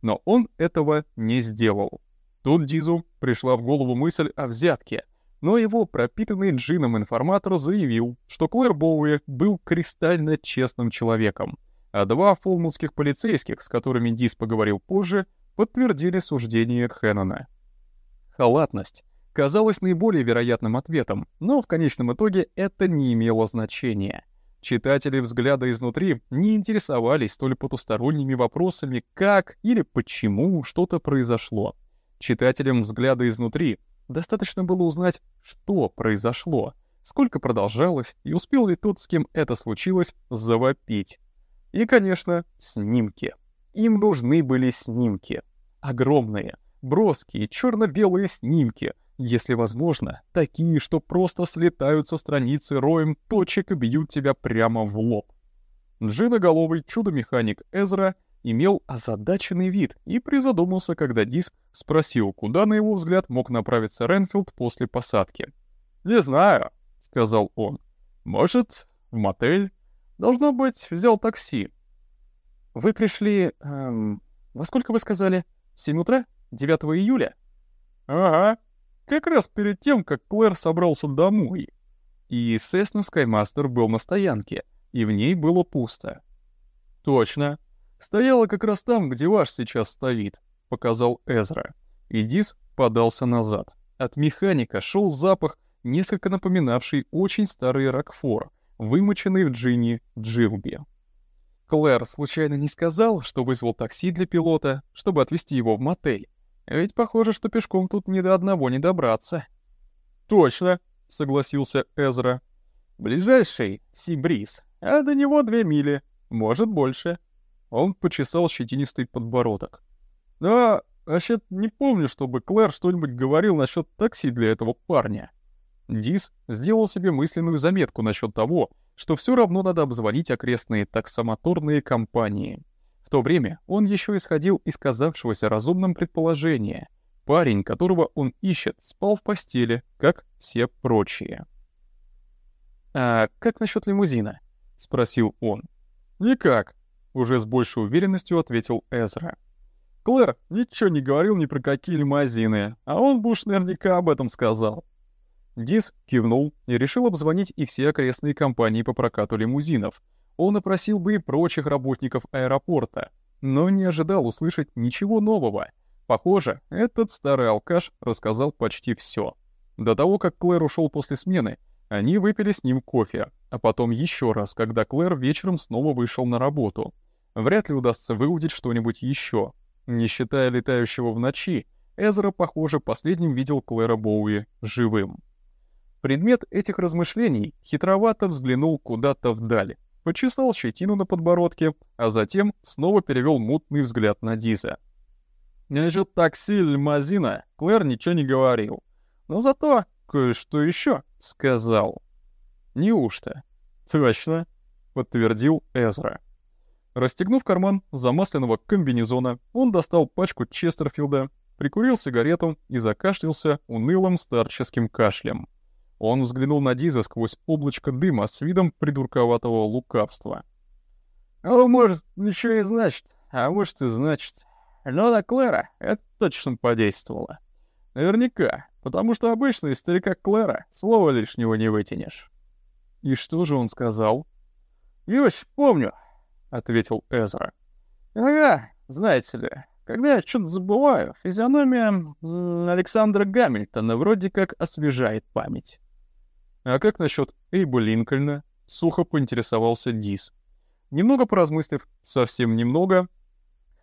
Но он этого не сделал. Тут Дизу пришла в голову мысль о взятке — но его пропитанный джином информатор заявил, что Клэр Боуи был кристально честным человеком, а два фолмутских полицейских, с которыми Дис поговорил позже, подтвердили суждение Хэннона. Халатность казалась наиболее вероятным ответом, но в конечном итоге это не имело значения. Читатели взгляда изнутри не интересовались столь потусторонними вопросами, как или почему что-то произошло. Читателям взгляда изнутри — Достаточно было узнать, что произошло, сколько продолжалось и успел ли тот, с кем это случилось, завопить. И, конечно, снимки. Им нужны были снимки. Огромные, броские, черно-белые снимки, если возможно, такие, что просто слетают со страницы роем точек и бьют тебя прямо в лоб. Джиноголовый чудо-механик Эзра — имел озадаченный вид и призадумался, когда Диск спросил, куда, на его взгляд, мог направиться Ренфилд после посадки. «Не знаю», — сказал он. «Может, в мотель? Должно быть, взял такси». «Вы пришли... Эм, во сколько вы сказали? 7 утра? 9 июля?» «Ага. Как раз перед тем, как Клэр собрался домой». И Сесна Скаймастер был на стоянке, и в ней было пусто. «Точно. Стояла как раз там, где ваш сейчас стоит», — показал Эзра. И Дис подался назад. От механика шел запах, несколько напоминавший очень старый Рокфор, вымоченный в джине Джилби. Клэр случайно не сказал, что вызвал такси для пилота, чтобы отвезти его в мотель. Ведь похоже, что пешком тут ни до одного не добраться. «Точно», — согласился Эзра. «Ближайший — Сибриз, а до него две мили, может, больше». Он почесал щетинистый подбородок. «Да, вообще не помню, чтобы Клэр что-нибудь говорил насчет такси для этого парня». Дис сделал себе мысленную заметку насчет того, что все равно надо обзвонить окрестные таксомоторные компании. В то время он еще исходил из казавшегося разумным предположения. Парень, которого он ищет, спал в постели, как все прочие. «А как насчет лимузина?» — спросил он. «Никак уже с большей уверенностью ответил Эзра. Клэр ничего не говорил ни про какие лимузины, а он бы уж наверняка об этом сказал. Дис кивнул и решил обзвонить и все окрестные компании по прокату лимузинов. Он опросил бы и прочих работников аэропорта, но не ожидал услышать ничего нового. Похоже, этот старый алкаш рассказал почти все. До того, как Клэр ушел после смены, они выпили с ним кофе, а потом еще раз, когда Клэр вечером снова вышел на работу — Вряд ли удастся выудить что-нибудь еще. Не считая летающего в ночи, Эзра, похоже, последним видел Клэра Боуи живым. Предмет этих размышлений хитровато взглянул куда-то вдаль, почесал щетину на подбородке, а затем снова перевел мутный взгляд на Диза. Насчет такси лимузина Клэр ничего не говорил. Но зато кое-что еще сказал. Неужто? Точно, подтвердил Эзра. Расстегнув карман замасленного комбинезона, он достал пачку Честерфилда, прикурил сигарету и закашлялся унылым старческим кашлем. Он взглянул на Диза сквозь облачко дыма с видом придурковатого лукавства. «А может, ничего не значит, а может и значит. Но на Клэра это точно подействовало. Наверняка, потому что обычно из старика Клэра слова лишнего не вытянешь». «И что же он сказал?» «Юсь, помню», — ответил Эзра. «Ага, знаете ли, когда я что-то забываю, физиономия Александра Гамильтона вроде как освежает память. А как насчет Эйба Линкольна? Сухо поинтересовался Дис. Немного поразмыслив, совсем немного,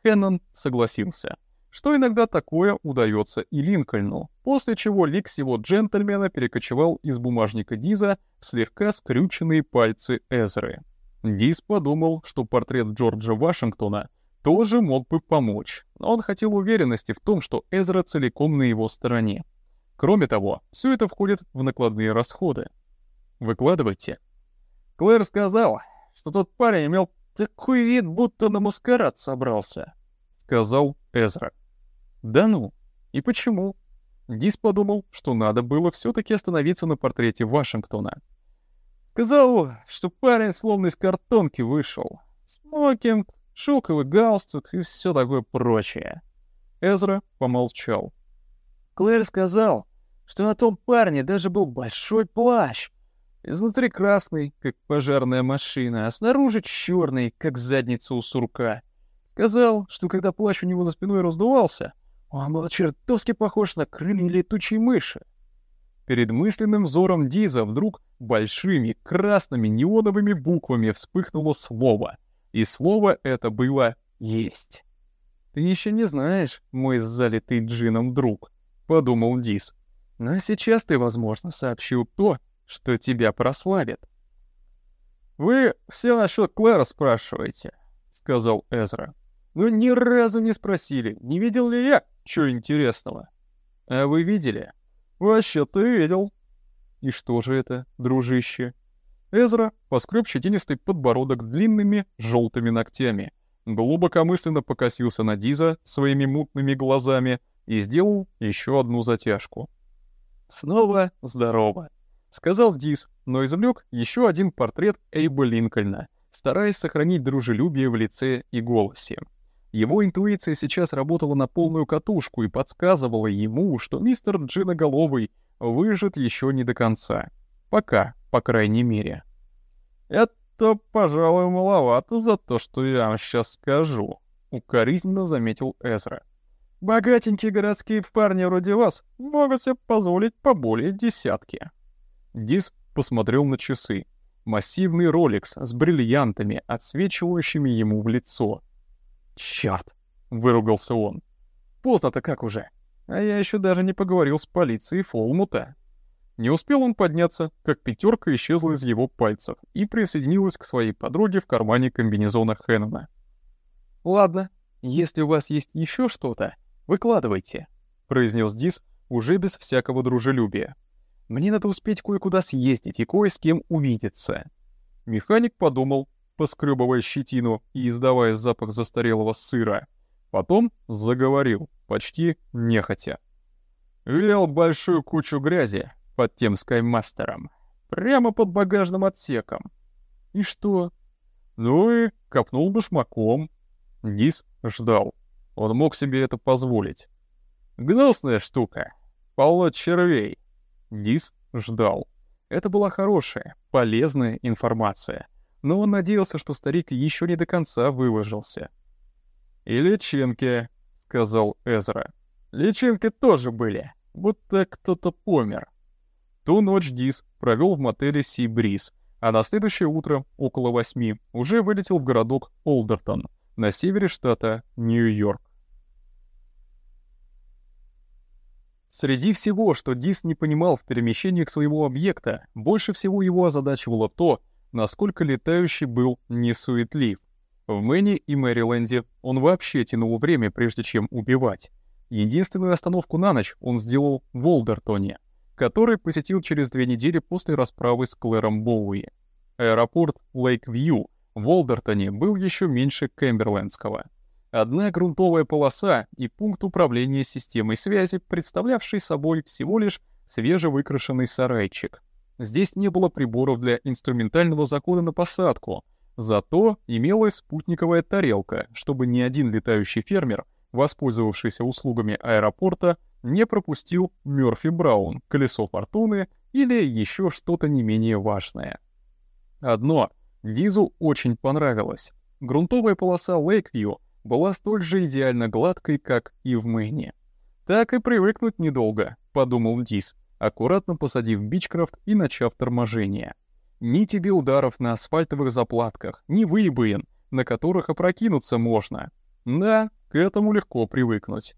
Хеннон согласился, что иногда такое удается и Линкольну, после чего лик всего джентльмена перекочевал из бумажника Диза в слегка скрюченные пальцы Эзры. Диз подумал, что портрет Джорджа Вашингтона — тоже мог бы помочь, но он хотел уверенности в том, что Эзра целиком на его стороне. Кроме того, все это входит в накладные расходы. Выкладывайте. Клэр сказал, что тот парень имел такой вид, будто на маскарад собрался, сказал Эзра. Да ну, и почему? Дис подумал, что надо было все таки остановиться на портрете Вашингтона. Сказал, что парень словно из картонки вышел. Смокинг, шелковый галстук и все такое прочее. Эзра помолчал. Клэр сказал, что на том парне даже был большой плащ. Изнутри красный, как пожарная машина, а снаружи черный, как задница у сурка. Сказал, что когда плащ у него за спиной раздувался, он был чертовски похож на крылья летучей мыши. Перед мысленным взором Диза вдруг большими красными неоновыми буквами вспыхнуло слово — и слово это было «есть». «Ты еще не знаешь, мой залитый джином друг», — подумал Дис. «Но сейчас ты, возможно, сообщил то, что тебя прославит». «Вы все насчет Клэра спрашиваете», — сказал Эзра. «Но ни разу не спросили, не видел ли я чего интересного». «А вы видели?» «Вообще-то видел». «И что же это, дружище?» Эзра поскреб щетинистый подбородок длинными желтыми ногтями, глубокомысленно покосился на Диза своими мутными глазами и сделал еще одну затяжку. «Снова здорово», — сказал Диз, но извлек еще один портрет Эйба Линкольна, стараясь сохранить дружелюбие в лице и голосе. Его интуиция сейчас работала на полную катушку и подсказывала ему, что мистер Джиноголовый выжит еще не до конца. Пока по крайней мере. «Это, пожалуй, маловато за то, что я вам сейчас скажу», — укоризненно заметил Эзра. «Богатенькие городские парни вроде вас могут себе позволить по более десятки». Дис посмотрел на часы. Массивный роликс с бриллиантами, отсвечивающими ему в лицо. «Чёрт!» — выругался он. «Поздно-то как уже? А я еще даже не поговорил с полицией Фолмута». Не успел он подняться, как пятерка исчезла из его пальцев и присоединилась к своей подруге в кармане комбинезона Хэннона. «Ладно, если у вас есть еще что-то, выкладывайте», — произнес Дис уже без всякого дружелюбия. «Мне надо успеть кое-куда съездить и кое с кем увидеться». Механик подумал, поскребывая щетину и издавая запах застарелого сыра. Потом заговорил, почти нехотя. «Велел большую кучу грязи, под тем скаймастером. Прямо под багажным отсеком. И что? Ну и копнул башмаком. Дис ждал. Он мог себе это позволить. Гнусная штука. Полно червей. Дис ждал. Это была хорошая, полезная информация. Но он надеялся, что старик еще не до конца выложился. «И личинки», — сказал Эзра. «Личинки тоже были, будто кто-то помер. Ту ночь Дис провел в мотеле Си Бриз, а на следующее утро, около восьми, уже вылетел в городок Олдертон на севере штата Нью-Йорк. Среди всего, что Дис не понимал в перемещениях своего объекта, больше всего его озадачивало то, насколько летающий был несуетлив. В Мэне и Мэриленде он вообще тянул время, прежде чем убивать. Единственную остановку на ночь он сделал в Волдертоне, который посетил через две недели после расправы с Клэром Боуи. Аэропорт Лейк-Вью в Волдертоне был еще меньше Кэмберлендского. Одна грунтовая полоса и пункт управления системой связи, представлявший собой всего лишь свежевыкрашенный сарайчик. Здесь не было приборов для инструментального захода на посадку, зато имелась спутниковая тарелка, чтобы ни один летающий фермер, воспользовавшийся услугами аэропорта, не пропустил Мёрфи Браун, колесо фортуны или еще что-то не менее важное. Одно Дизу очень понравилось. Грунтовая полоса Лейквью была столь же идеально гладкой, как и в Мэне. «Так и привыкнуть недолго», — подумал Диз, аккуратно посадив Бичкрафт и начав торможение. Ни тебе ударов на асфальтовых заплатках, ни выбоин, на которых опрокинуться можно. Да, к этому легко привыкнуть.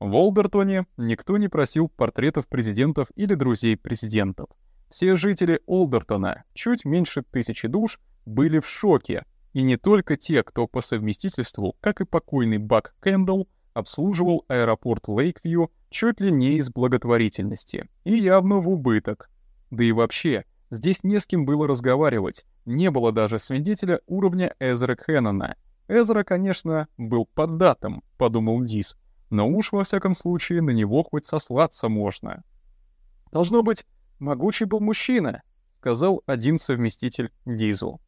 В Олдертоне никто не просил портретов президентов или друзей президентов. Все жители Олдертона, чуть меньше тысячи душ, были в шоке, и не только те, кто по совместительству, как и покойный Бак Кэндалл, обслуживал аэропорт Лейквью чуть ли не из благотворительности, и явно в убыток. Да и вообще, Здесь не с кем было разговаривать, не было даже свидетеля уровня Эзера Хеннона. Эзра, конечно, был поддатым, подумал Дис, но уж во всяком случае на него хоть сослаться можно. «Должно быть, могучий был мужчина», — сказал один совместитель Дизу.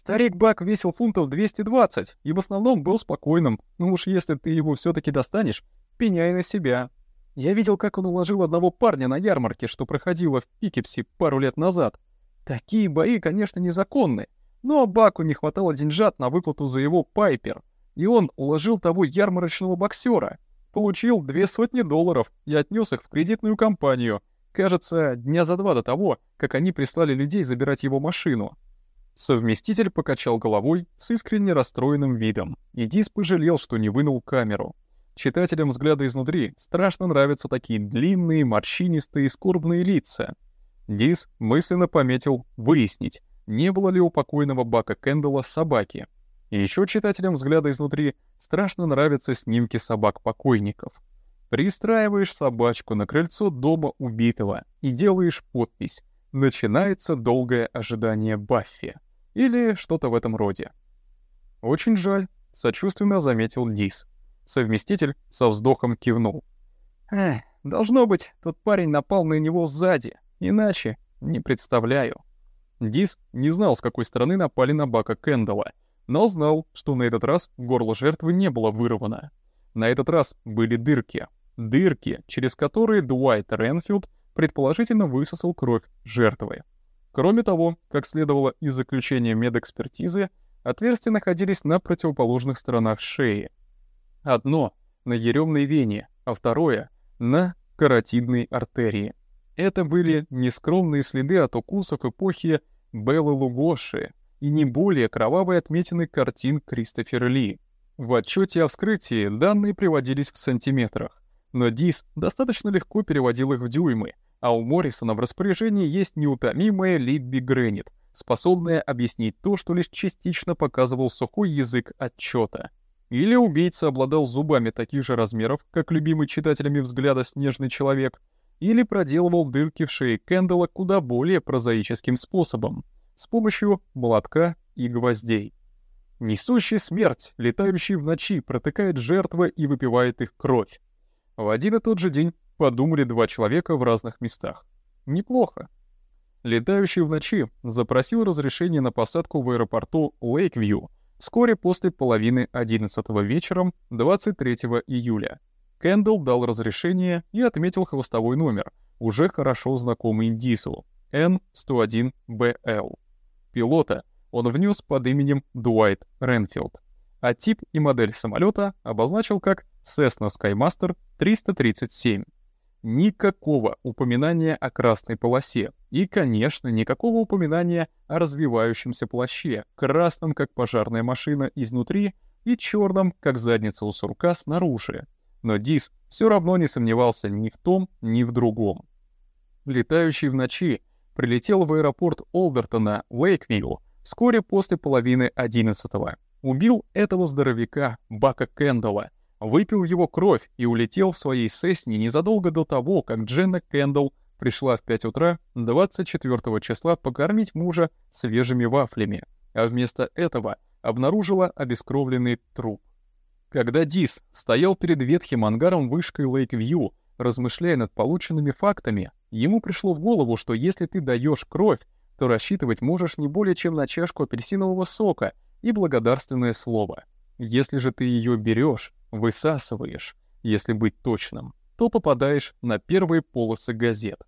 «Старик Бак весил фунтов 220 и в основном был спокойным, ну уж если ты его все таки достанешь, пеняй на себя». Я видел, как он уложил одного парня на ярмарке, что проходило в Пикепси пару лет назад. Такие бои, конечно, незаконны, но Баку не хватало деньжат на выплату за его пайпер, и он уложил того ярмарочного боксера, получил две сотни долларов и отнес их в кредитную компанию, кажется, дня за два до того, как они прислали людей забирать его машину. Совместитель покачал головой с искренне расстроенным видом, и Дис пожалел, что не вынул камеру. Читателям взгляда изнутри страшно нравятся такие длинные, морщинистые, скорбные лица — Дис мысленно пометил «выяснить», не было ли у покойного Бака Кэндалла собаки. И еще читателям взгляда изнутри страшно нравятся снимки собак-покойников. Пристраиваешь собачку на крыльцо дома убитого и делаешь подпись «Начинается долгое ожидание Баффи» или что-то в этом роде. «Очень жаль», — сочувственно заметил Дис. Совместитель со вздохом кивнул. «Эх, должно быть, тот парень напал на него сзади, Иначе не представляю. Дис не знал, с какой стороны напали на Бака Кэндалла, но знал, что на этот раз горло жертвы не было вырвано. На этот раз были дырки. Дырки, через которые Дуайт Ренфилд предположительно высосал кровь жертвы. Кроме того, как следовало из заключения медэкспертизы, отверстия находились на противоположных сторонах шеи. Одно — на еремной вене, а второе — на каротидной артерии. Это были нескромные следы от укусов эпохи Беллы Лугоши и не более кровавые отметины картин Кристофера Ли. В отчете о вскрытии данные приводились в сантиметрах, но Дис достаточно легко переводил их в дюймы, а у Моррисона в распоряжении есть неутомимая Либби Грэнит, способная объяснить то, что лишь частично показывал сухой язык отчета. Или убийца обладал зубами таких же размеров, как любимый читателями взгляда снежный человек, или проделывал дырки в шее Кэндала куда более прозаическим способом, с помощью молотка и гвоздей. Несущий смерть, летающий в ночи, протыкает жертвы и выпивает их кровь. В один и тот же день подумали два человека в разных местах. Неплохо. Летающий в ночи запросил разрешение на посадку в аэропорту Лейквью вскоре после половины 11 вечером 23 июля. Кэндалл дал разрешение и отметил хвостовой номер, уже хорошо знакомый Дису, N101BL. Пилота он внес под именем Дуайт Ренфилд, а тип и модель самолета обозначил как Cessna Skymaster 337. Никакого упоминания о красной полосе и, конечно, никакого упоминания о развивающемся плаще, красном, как пожарная машина изнутри, и черном, как задница у сурка снаружи, но Дис все равно не сомневался ни в том, ни в другом. Летающий в ночи прилетел в аэропорт Олдертона Лейквилл вскоре после половины одиннадцатого. Убил этого здоровяка, Бака Кэндалла, выпил его кровь и улетел в своей сесне незадолго до того, как Дженна Кэндалл пришла в 5 утра 24 числа покормить мужа свежими вафлями, а вместо этого обнаружила обескровленный труп. Когда Дис стоял перед ветхим ангаром вышкой Лейк-Вью, размышляя над полученными фактами, ему пришло в голову, что если ты даешь кровь, то рассчитывать можешь не более чем на чашку апельсинового сока и благодарственное слово. Если же ты ее берешь, высасываешь, если быть точным, то попадаешь на первые полосы газет.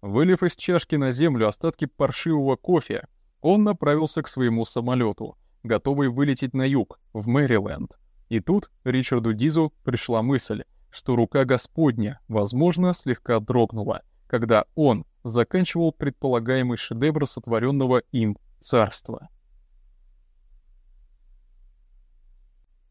Вылив из чашки на землю остатки паршивого кофе, он направился к своему самолету, готовый вылететь на юг, в Мэриленд. И тут Ричарду Дизу пришла мысль, что рука Господня, возможно, слегка дрогнула, когда он заканчивал предполагаемый шедевр сотворенного им царства.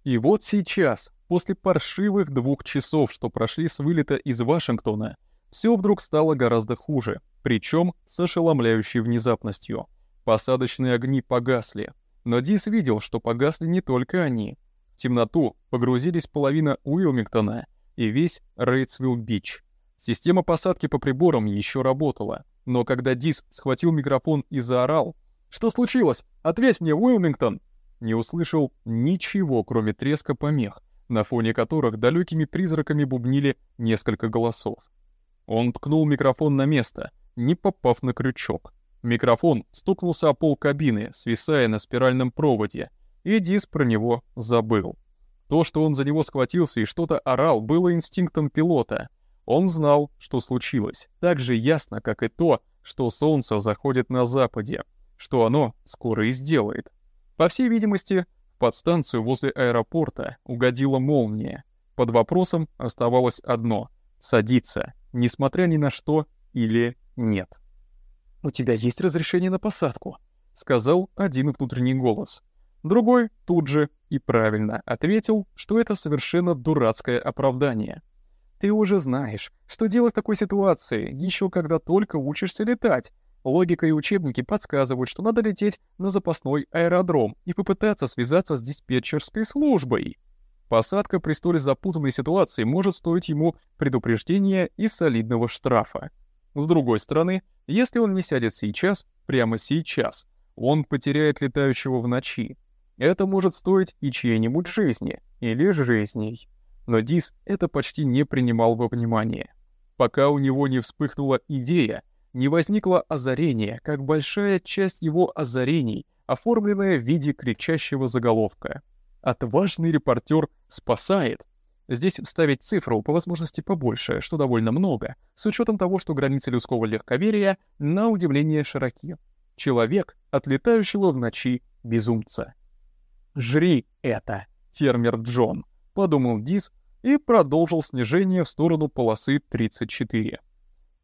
И вот сейчас, после паршивых двух часов, что прошли с вылета из Вашингтона, все вдруг стало гораздо хуже, причем с ошеломляющей внезапностью. Посадочные огни погасли, но Дис видел, что погасли не только они. В темноту погрузились половина Уилмингтона и весь Райтсвилл-Бич. Система посадки по приборам еще работала, но когда Дис схватил микрофон и заорал «Что случилось? Ответь мне, Уилмингтон!» Не услышал ничего, кроме треска помех, на фоне которых далекими призраками бубнили несколько голосов. Он ткнул микрофон на место, не попав на крючок. Микрофон стукнулся о пол кабины, свисая на спиральном проводе, и Дис про него забыл. То, что он за него схватился и что-то орал, было инстинктом пилота. Он знал, что случилось, так же ясно, как и то, что солнце заходит на западе, что оно скоро и сделает. По всей видимости, в подстанцию возле аэропорта угодила молния. Под вопросом оставалось одно — садиться несмотря ни на что или нет. «У тебя есть разрешение на посадку», — сказал один внутренний голос. Другой тут же и правильно ответил, что это совершенно дурацкое оправдание. «Ты уже знаешь, что делать в такой ситуации, еще когда только учишься летать. Логика и учебники подсказывают, что надо лететь на запасной аэродром и попытаться связаться с диспетчерской службой». Посадка при столь запутанной ситуации может стоить ему предупреждения и солидного штрафа. С другой стороны, если он не сядет сейчас, прямо сейчас, он потеряет летающего в ночи. Это может стоить и чьей-нибудь жизни, или жизней. Но Дис это почти не принимал во внимание. Пока у него не вспыхнула идея, не возникло озарение, как большая часть его озарений, оформленная в виде кричащего заголовка — Отважный репортер спасает. Здесь вставить цифру по возможности побольше, что довольно много, с учетом того, что границы людского легковерия на удивление широки. Человек, отлетающего в ночи безумца. «Жри это, фермер Джон», — подумал Дис и продолжил снижение в сторону полосы 34.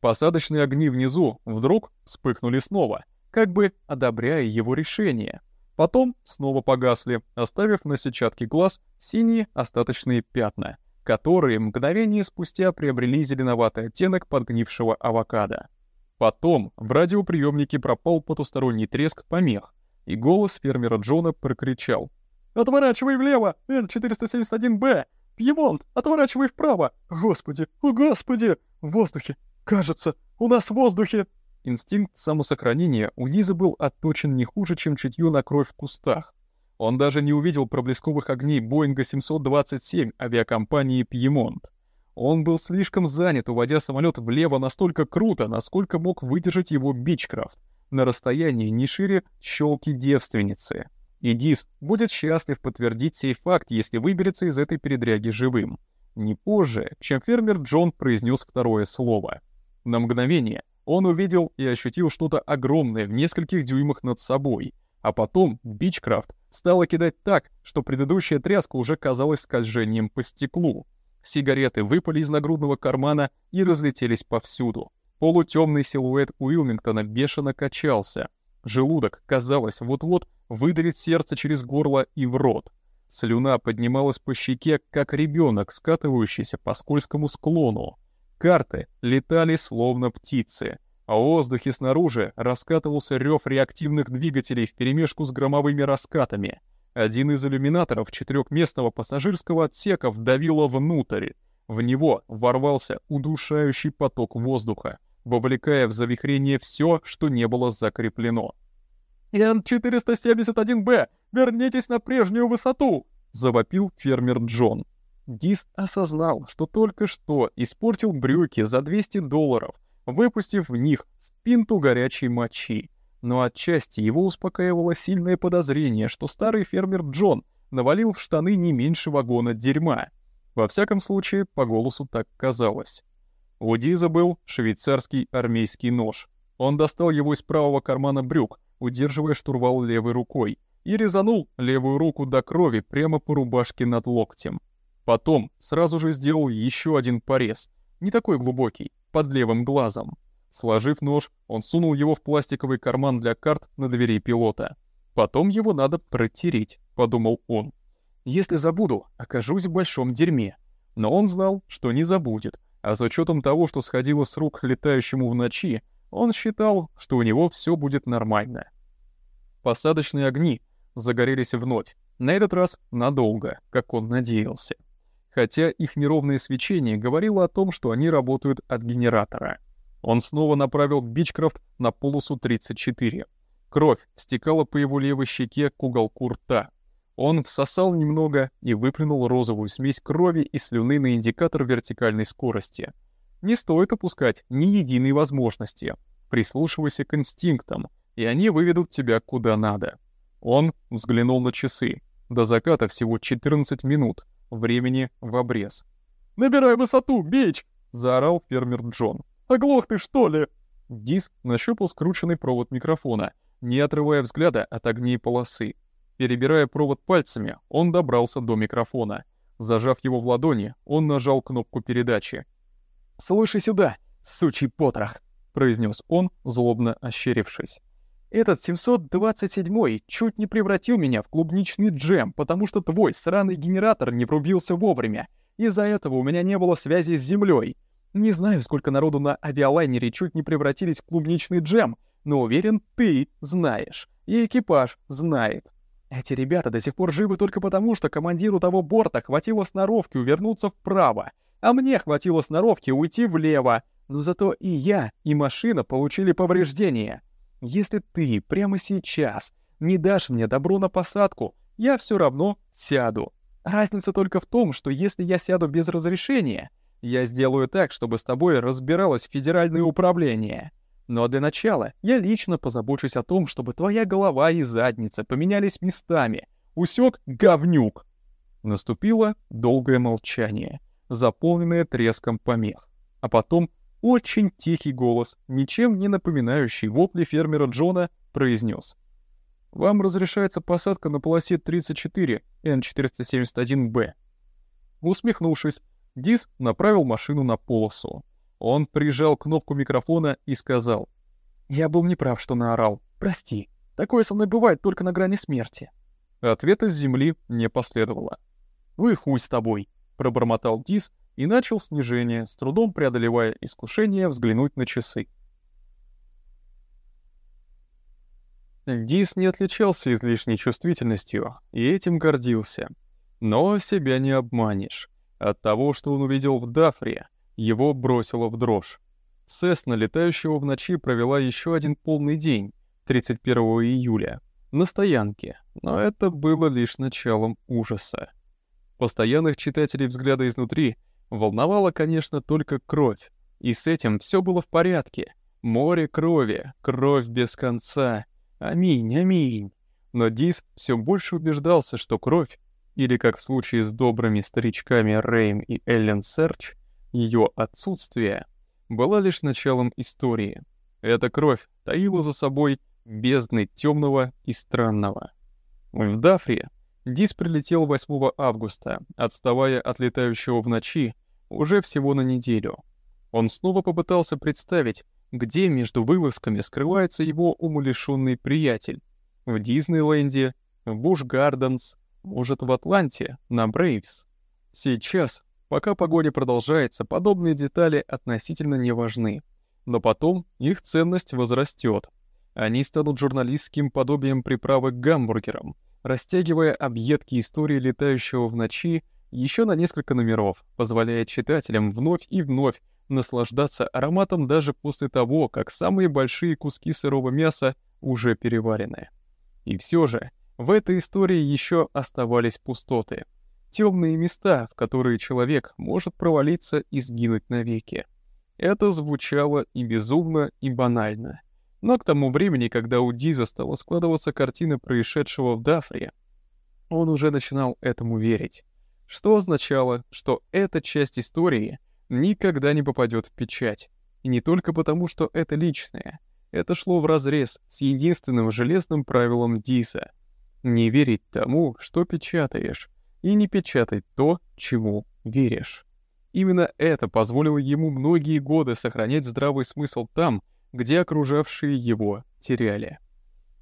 Посадочные огни внизу вдруг вспыхнули снова, как бы одобряя его решение — Потом снова погасли, оставив на сетчатке глаз синие остаточные пятна, которые мгновение спустя приобрели зеленоватый оттенок подгнившего авокадо. Потом в радиоприемнике пропал потусторонний треск помех, и голос фермера Джона прокричал. «Отворачивай влево! Н-471Б! Пьемонт! Отворачивай вправо! Господи! О, Господи! В воздухе! Кажется, у нас в воздухе!» Инстинкт самосохранения у Диза был отточен не хуже, чем чутье на кровь в кустах. Он даже не увидел проблесковых огней Боинга 727 авиакомпании «Пьемонт». Он был слишком занят, уводя самолет влево настолько круто, насколько мог выдержать его Бичкрафт, на расстоянии не шире щелки девственницы. И Диз будет счастлив подтвердить сей факт, если выберется из этой передряги живым. Не позже, чем фермер Джон произнес второе слово. На мгновение он увидел и ощутил что-то огромное в нескольких дюймах над собой, а потом Бичкрафт стала кидать так, что предыдущая тряска уже казалась скольжением по стеклу. Сигареты выпали из нагрудного кармана и разлетелись повсюду. Полутемный силуэт Уилмингтона бешено качался. Желудок, казалось, вот-вот выдавит сердце через горло и в рот. Слюна поднималась по щеке, как ребенок, скатывающийся по скользкому склону. Карты летали словно птицы, а в воздухе снаружи раскатывался рев реактивных двигателей вперемешку с громовыми раскатами. Один из иллюминаторов четырехместного пассажирского отсека вдавило внутрь. В него ворвался удушающий поток воздуха, вовлекая в завихрение все, что не было закреплено. «Н-471Б, вернитесь на прежнюю высоту!» — завопил фермер Джон. Дис осознал, что только что испортил брюки за 200 долларов, выпустив в них спинту горячей мочи. Но отчасти его успокаивало сильное подозрение, что старый фермер Джон навалил в штаны не меньше вагона дерьма. Во всяком случае, по голосу так казалось. У Диза был швейцарский армейский нож. Он достал его из правого кармана брюк, удерживая штурвал левой рукой, и резанул левую руку до крови прямо по рубашке над локтем. Потом сразу же сделал еще один порез, не такой глубокий, под левым глазом. Сложив нож, он сунул его в пластиковый карман для карт на двери пилота. «Потом его надо протереть», — подумал он. «Если забуду, окажусь в большом дерьме». Но он знал, что не забудет, а с учетом того, что сходило с рук летающему в ночи, он считал, что у него все будет нормально. Посадочные огни загорелись вновь, на этот раз надолго, как он надеялся хотя их неровное свечение говорило о том, что они работают от генератора. Он снова направил Бичкрофт на полосу 34. Кровь стекала по его левой щеке к уголку рта. Он всосал немного и выплюнул розовую смесь крови и слюны на индикатор вертикальной скорости. Не стоит упускать ни единой возможности. Прислушивайся к инстинктам, и они выведут тебя куда надо. Он взглянул на часы. До заката всего 14 минут — времени в обрез. «Набирай высоту, бич!» — заорал фермер Джон. «Оглох ты, что ли?» Диск нащупал скрученный провод микрофона, не отрывая взгляда от огней полосы. Перебирая провод пальцами, он добрался до микрофона. Зажав его в ладони, он нажал кнопку передачи. «Слушай сюда, сучий потрох!» — произнес он, злобно ощерившись. Этот 727-й чуть не превратил меня в клубничный джем, потому что твой сраный генератор не врубился вовремя. Из-за этого у меня не было связи с землей. Не знаю, сколько народу на авиалайнере чуть не превратились в клубничный джем, но уверен, ты знаешь. И экипаж знает. Эти ребята до сих пор живы только потому, что командиру того борта хватило сноровки увернуться вправо, а мне хватило сноровки уйти влево. Но зато и я, и машина получили повреждения. Если ты прямо сейчас не дашь мне добро на посадку, я все равно сяду. Разница только в том, что если я сяду без разрешения, я сделаю так, чтобы с тобой разбиралось федеральное управление. Но для начала я лично позабочусь о том, чтобы твоя голова и задница поменялись местами. Усек, говнюк!» Наступило долгое молчание, заполненное треском помех. А потом очень тихий голос, ничем не напоминающий вопли фермера Джона, произнес. «Вам разрешается посадка на полосе 34 N471B». Усмехнувшись, Дис направил машину на полосу. Он прижал кнопку микрофона и сказал. «Я был неправ, что наорал. Прости. Такое со мной бывает только на грани смерти». Ответа с земли не последовало. «Ну и хуй с тобой», — пробормотал Дис, и начал снижение, с трудом преодолевая искушение взглянуть на часы. Дис не отличался излишней чувствительностью и этим гордился. Но себя не обманешь. От того, что он увидел в Дафре, его бросило в дрожь. Сесна, летающего в ночи, провела еще один полный день, 31 июля, на стоянке, но это было лишь началом ужаса. Постоянных читателей взгляда изнутри — Волновала, конечно, только кровь. И с этим все было в порядке. Море крови, кровь без конца. Аминь, аминь. Но Дис все больше убеждался, что кровь, или как в случае с добрыми старичками Рейм и Эллен Серч, ее отсутствие, была лишь началом истории. Эта кровь таила за собой бездны темного и странного. В Дафре Дис прилетел 8 августа, отставая от летающего в ночи, уже всего на неделю. Он снова попытался представить, где между вылазками скрывается его умалишенный приятель. В Диснейленде, в Буш-Гарденс, может, в Атланте, на Брейвс. Сейчас, пока погоня продолжается, подобные детали относительно не важны. Но потом их ценность возрастет. Они станут журналистским подобием приправы к гамбургерам, растягивая объедки истории летающего в ночи еще на несколько номеров, позволяя читателям вновь и вновь наслаждаться ароматом даже после того, как самые большие куски сырого мяса уже переварены. И все же, в этой истории еще оставались пустоты. Темные места, в которые человек может провалиться и сгинуть навеки. Это звучало и безумно, и банально. Но к тому времени, когда у Диза стала складываться картина происшедшего в Дафре, он уже начинал этому верить. Что означало, что эта часть истории никогда не попадет в печать. И не только потому, что это личное. Это шло вразрез с единственным железным правилом Диса — не верить тому, что печатаешь, и не печатать то, чему веришь. Именно это позволило ему многие годы сохранять здравый смысл там, где окружавшие его теряли.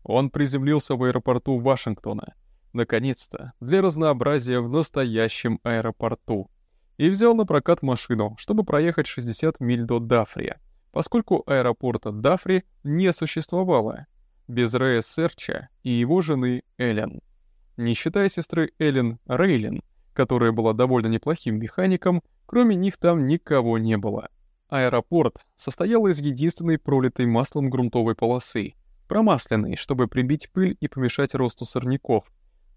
Он приземлился в аэропорту Вашингтона, наконец-то, для разнообразия в настоящем аэропорту, и взял на прокат машину, чтобы проехать 60 миль до Дафри, поскольку аэропорта Дафри не существовало, без Рэя Серча и его жены Эллен. Не считая сестры Эллен Рейлин, которая была довольно неплохим механиком, кроме них там никого не было. Аэропорт состоял из единственной пролитой маслом грунтовой полосы, промасленной, чтобы прибить пыль и помешать росту сорняков,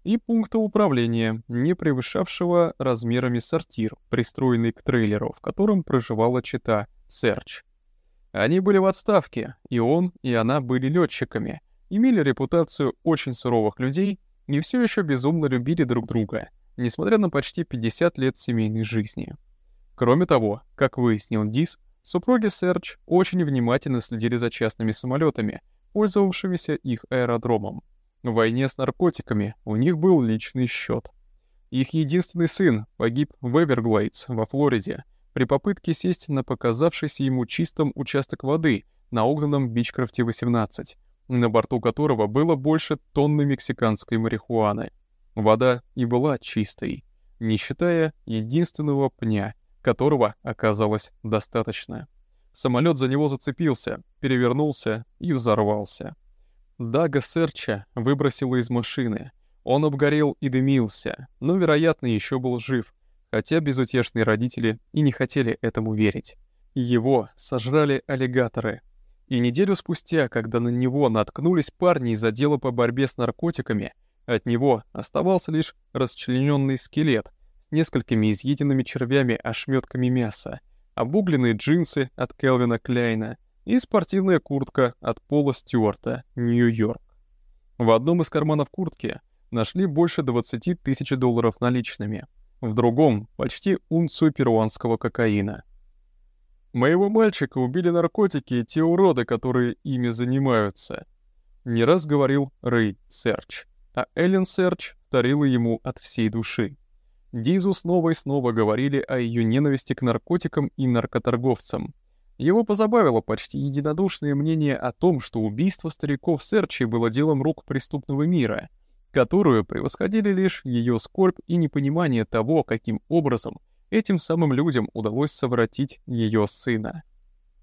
и пункта управления, не превышавшего размерами сортир, пристроенный к трейлеру, в котором проживала чита Серч. Они были в отставке, и он, и она были летчиками, имели репутацию очень суровых людей и все еще безумно любили друг друга, несмотря на почти 50 лет семейной жизни. Кроме того, как выяснил Дис, супруги Серч очень внимательно следили за частными самолетами, пользовавшимися их аэродромом. В войне с наркотиками у них был личный счет. Их единственный сын погиб в Эверглейдс во Флориде при попытке сесть на показавшийся ему чистом участок воды на огненном Бичкрафте-18, на борту которого было больше тонны мексиканской марихуаны. Вода и была чистой, не считая единственного пня, которого оказалось достаточно. Самолет за него зацепился, перевернулся и взорвался. Дага Серча выбросило из машины. Он обгорел и дымился, но, вероятно, еще был жив, хотя безутешные родители и не хотели этому верить. Его сожрали аллигаторы, и неделю спустя, когда на него наткнулись парни из отдела по борьбе с наркотиками, от него оставался лишь расчлененный скелет с несколькими изъеденными червями ошметками мяса, обугленные джинсы от Келвина Кляйна и спортивная куртка от Пола Стюарта, Нью-Йорк. В одном из карманов куртки нашли больше 20 тысяч долларов наличными, в другом — почти унцию перуанского кокаина — Моего мальчика убили наркотики и те уроды, которые ими занимаются. Не раз говорил Рэй Серч, а Эллен Серч вторила ему от всей души. Дизу снова и снова говорили о ее ненависти к наркотикам и наркоторговцам. Его позабавило почти единодушное мнение о том, что убийство стариков Серчи было делом рук преступного мира, которую превосходили лишь ее скорбь и непонимание того, каким образом — Этим самым людям удалось совратить ее сына.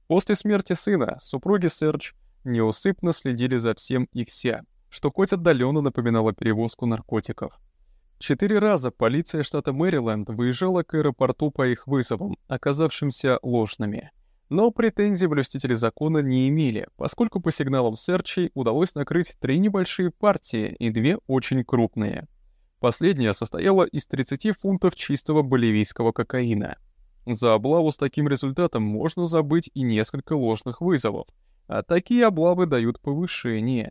После смерти сына супруги Серч неусыпно следили за всем и вся, что хоть отдаленно напоминало перевозку наркотиков. Четыре раза полиция штата Мэриленд выезжала к аэропорту по их вызовам, оказавшимся ложными. Но претензий блюстители закона не имели, поскольку по сигналам Серчей удалось накрыть три небольшие партии и две очень крупные. Последняя состояла из 30 фунтов чистого боливийского кокаина. За облаву с таким результатом можно забыть и несколько ложных вызовов, а такие облавы дают повышение.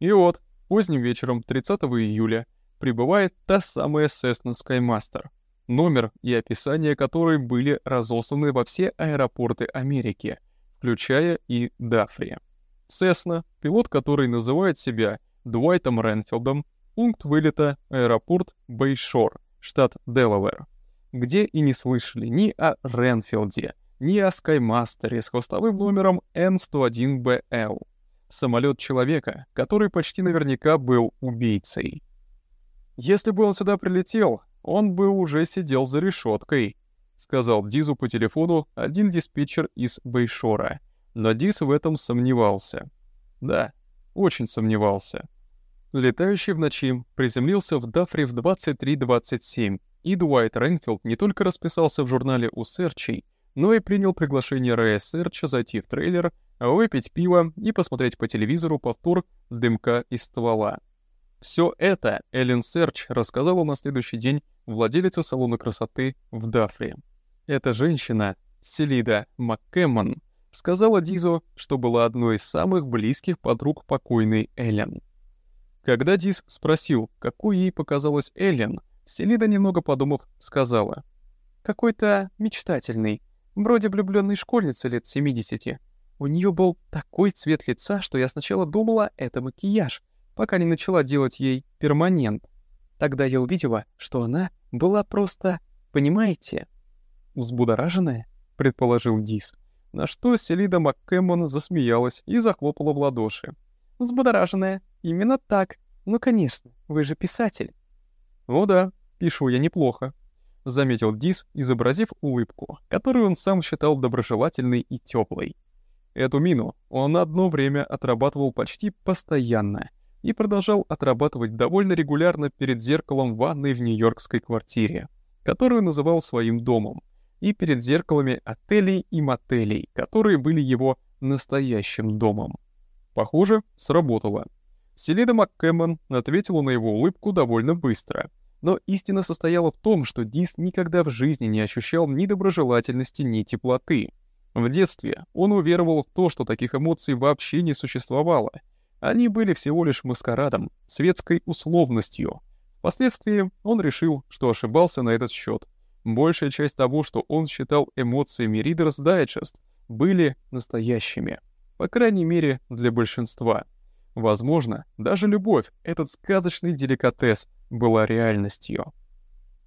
И вот, поздним вечером 30 июля прибывает та самая Cessna Skymaster, номер и описание которой были разосланы во все аэропорты Америки, включая и Дафри. Cessna, пилот который называет себя Дуайтом Ренфилдом, Пункт вылета — аэропорт Бейшор, штат Делавэр, где и не слышали ни о Ренфилде, ни о Скаймастере с хвостовым номером N101BL. Самолет человека, который почти наверняка был убийцей. Если бы он сюда прилетел, он бы уже сидел за решеткой, сказал Дизу по телефону один диспетчер из Бейшора. Но Диз в этом сомневался. Да, очень сомневался. летающий в ночи, приземлился в Дафре в 23.27, и Дуайт Ренфилд не только расписался в журнале у Серчей, но и принял приглашение Рэя Серча зайти в трейлер, выпить пиво и посмотреть по телевизору повтор «Дымка из ствола». Все это Эллен Серч рассказала на следующий день владелице салона красоты в Дафре. Эта женщина, Селида МакКэммон, сказала Дизу, что была одной из самых близких подруг покойной Эллен. Когда Диз спросил, какой ей показалась Эллен, Селида, немного подумав, сказала. «Какой-то мечтательный, вроде влюбленной школьницы лет 70. У нее был такой цвет лица, что я сначала думала, это макияж, пока не начала делать ей перманент. Тогда я увидела, что она была просто, понимаете, взбудораженная, предположил Дис. На что Селида МакКэммон засмеялась и захлопала в ладоши. «Взбудораженная. Именно так. Ну, конечно, вы же писатель». «О да, пишу я неплохо», — заметил Дис, изобразив улыбку, которую он сам считал доброжелательной и теплой. Эту мину он одно время отрабатывал почти постоянно — и продолжал отрабатывать довольно регулярно перед зеркалом ванной в нью-йоркской квартире, которую называл своим домом, и перед зеркалами отелей и мотелей, которые были его настоящим домом. Похоже, сработало. Селида МакКэммон ответила на его улыбку довольно быстро, но истина состояла в том, что Дис никогда в жизни не ощущал ни доброжелательности, ни теплоты. В детстве он уверовал в то, что таких эмоций вообще не существовало — они были всего лишь маскарадом, светской условностью. Впоследствии он решил, что ошибался на этот счет. Большая часть того, что он считал эмоциями Reader's Digest, были настоящими. По крайней мере, для большинства. Возможно, даже любовь, этот сказочный деликатес, была реальностью.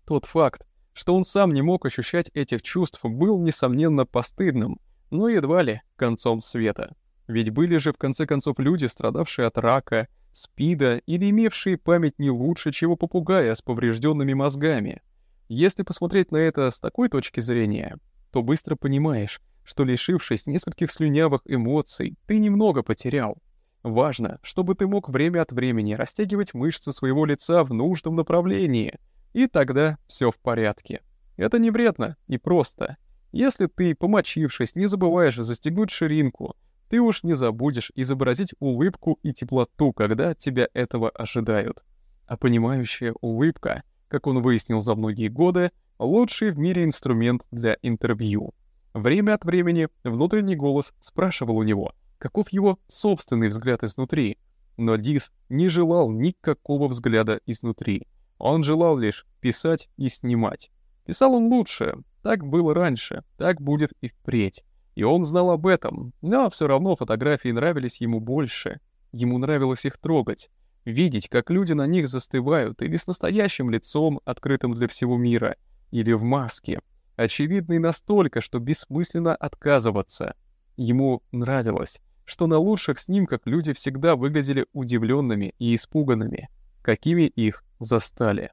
Тот факт, что он сам не мог ощущать этих чувств, был, несомненно, постыдным, но едва ли концом света. Ведь были же в конце концов люди, страдавшие от рака, спида или имевшие память не лучше, чего попугая с поврежденными мозгами. Если посмотреть на это с такой точки зрения, то быстро понимаешь, что лишившись нескольких слюнявых эмоций, ты немного потерял. Важно, чтобы ты мог время от времени растягивать мышцы своего лица в нужном направлении, и тогда все в порядке. Это не вредно и просто. Если ты, помочившись, не забываешь застегнуть ширинку, ты уж не забудешь изобразить улыбку и теплоту, когда от тебя этого ожидают. А понимающая улыбка, как он выяснил за многие годы, лучший в мире инструмент для интервью. Время от времени внутренний голос спрашивал у него, каков его собственный взгляд изнутри. Но Дис не желал никакого взгляда изнутри. Он желал лишь писать и снимать. Писал он лучше, так было раньше, так будет и впредь. И он знал об этом, но все равно фотографии нравились ему больше. Ему нравилось их трогать, видеть, как люди на них застывают, или с настоящим лицом, открытым для всего мира, или в маске, очевидной настолько, что бессмысленно отказываться. Ему нравилось, что на лучших снимках люди всегда выглядели удивленными и испуганными, какими их застали.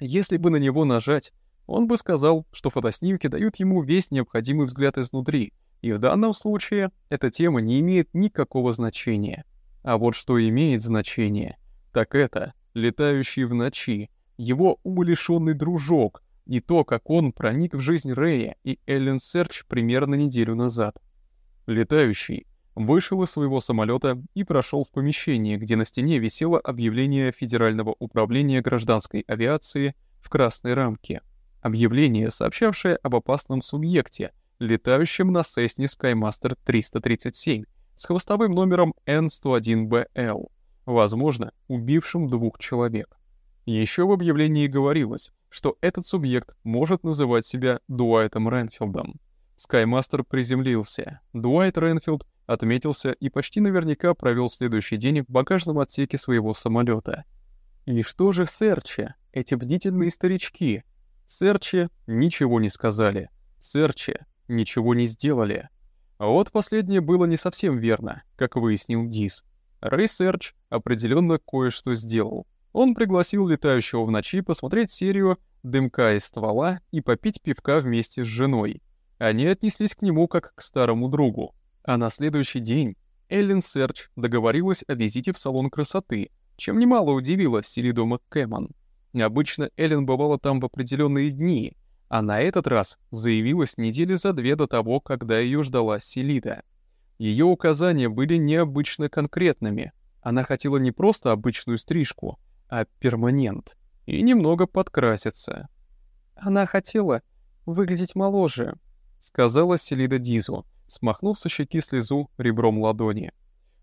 Если бы на него нажать, он бы сказал, что фотоснимки дают ему весь необходимый взгляд изнутри, и в данном случае эта тема не имеет никакого значения. А вот что имеет значение, так это летающий в ночи, его умалишенный дружок, и то, как он проник в жизнь Рэя и Эллен Серч примерно неделю назад. Летающий вышел из своего самолета и прошел в помещение, где на стене висело объявление Федерального управления гражданской авиации в красной рамке — Объявление, сообщавшее об опасном субъекте, летающем на Cessna Skymaster 337 с хвостовым номером N101BL, возможно, убившим двух человек. Еще в объявлении говорилось, что этот субъект может называть себя Дуайтом Ренфилдом. Скаймастер приземлился. Дуайт Ренфилд отметился и почти наверняка провел следующий день в багажном отсеке своего самолета. И что же Серча, эти бдительные старички, Серчи ничего не сказали. Серчи ничего не сделали. А вот последнее было не совсем верно, как выяснил Дис. Рэй Серч определенно кое-что сделал. Он пригласил летающего в ночи посмотреть серию «Дымка из ствола» и попить пивка вместе с женой. Они отнеслись к нему как к старому другу. А на следующий день Эллен Серч договорилась о визите в салон красоты, чем немало удивило Селиду МакКэмон. Обычно Эллен бывала там в определенные дни, а на этот раз заявилась недели за две до того, когда ее ждала Селида. Ее указания были необычно конкретными. Она хотела не просто обычную стрижку, а перманент. И немного подкраситься. Она хотела выглядеть моложе, сказала Селида Дизу, смахнув со щеки слезу ребром ладони.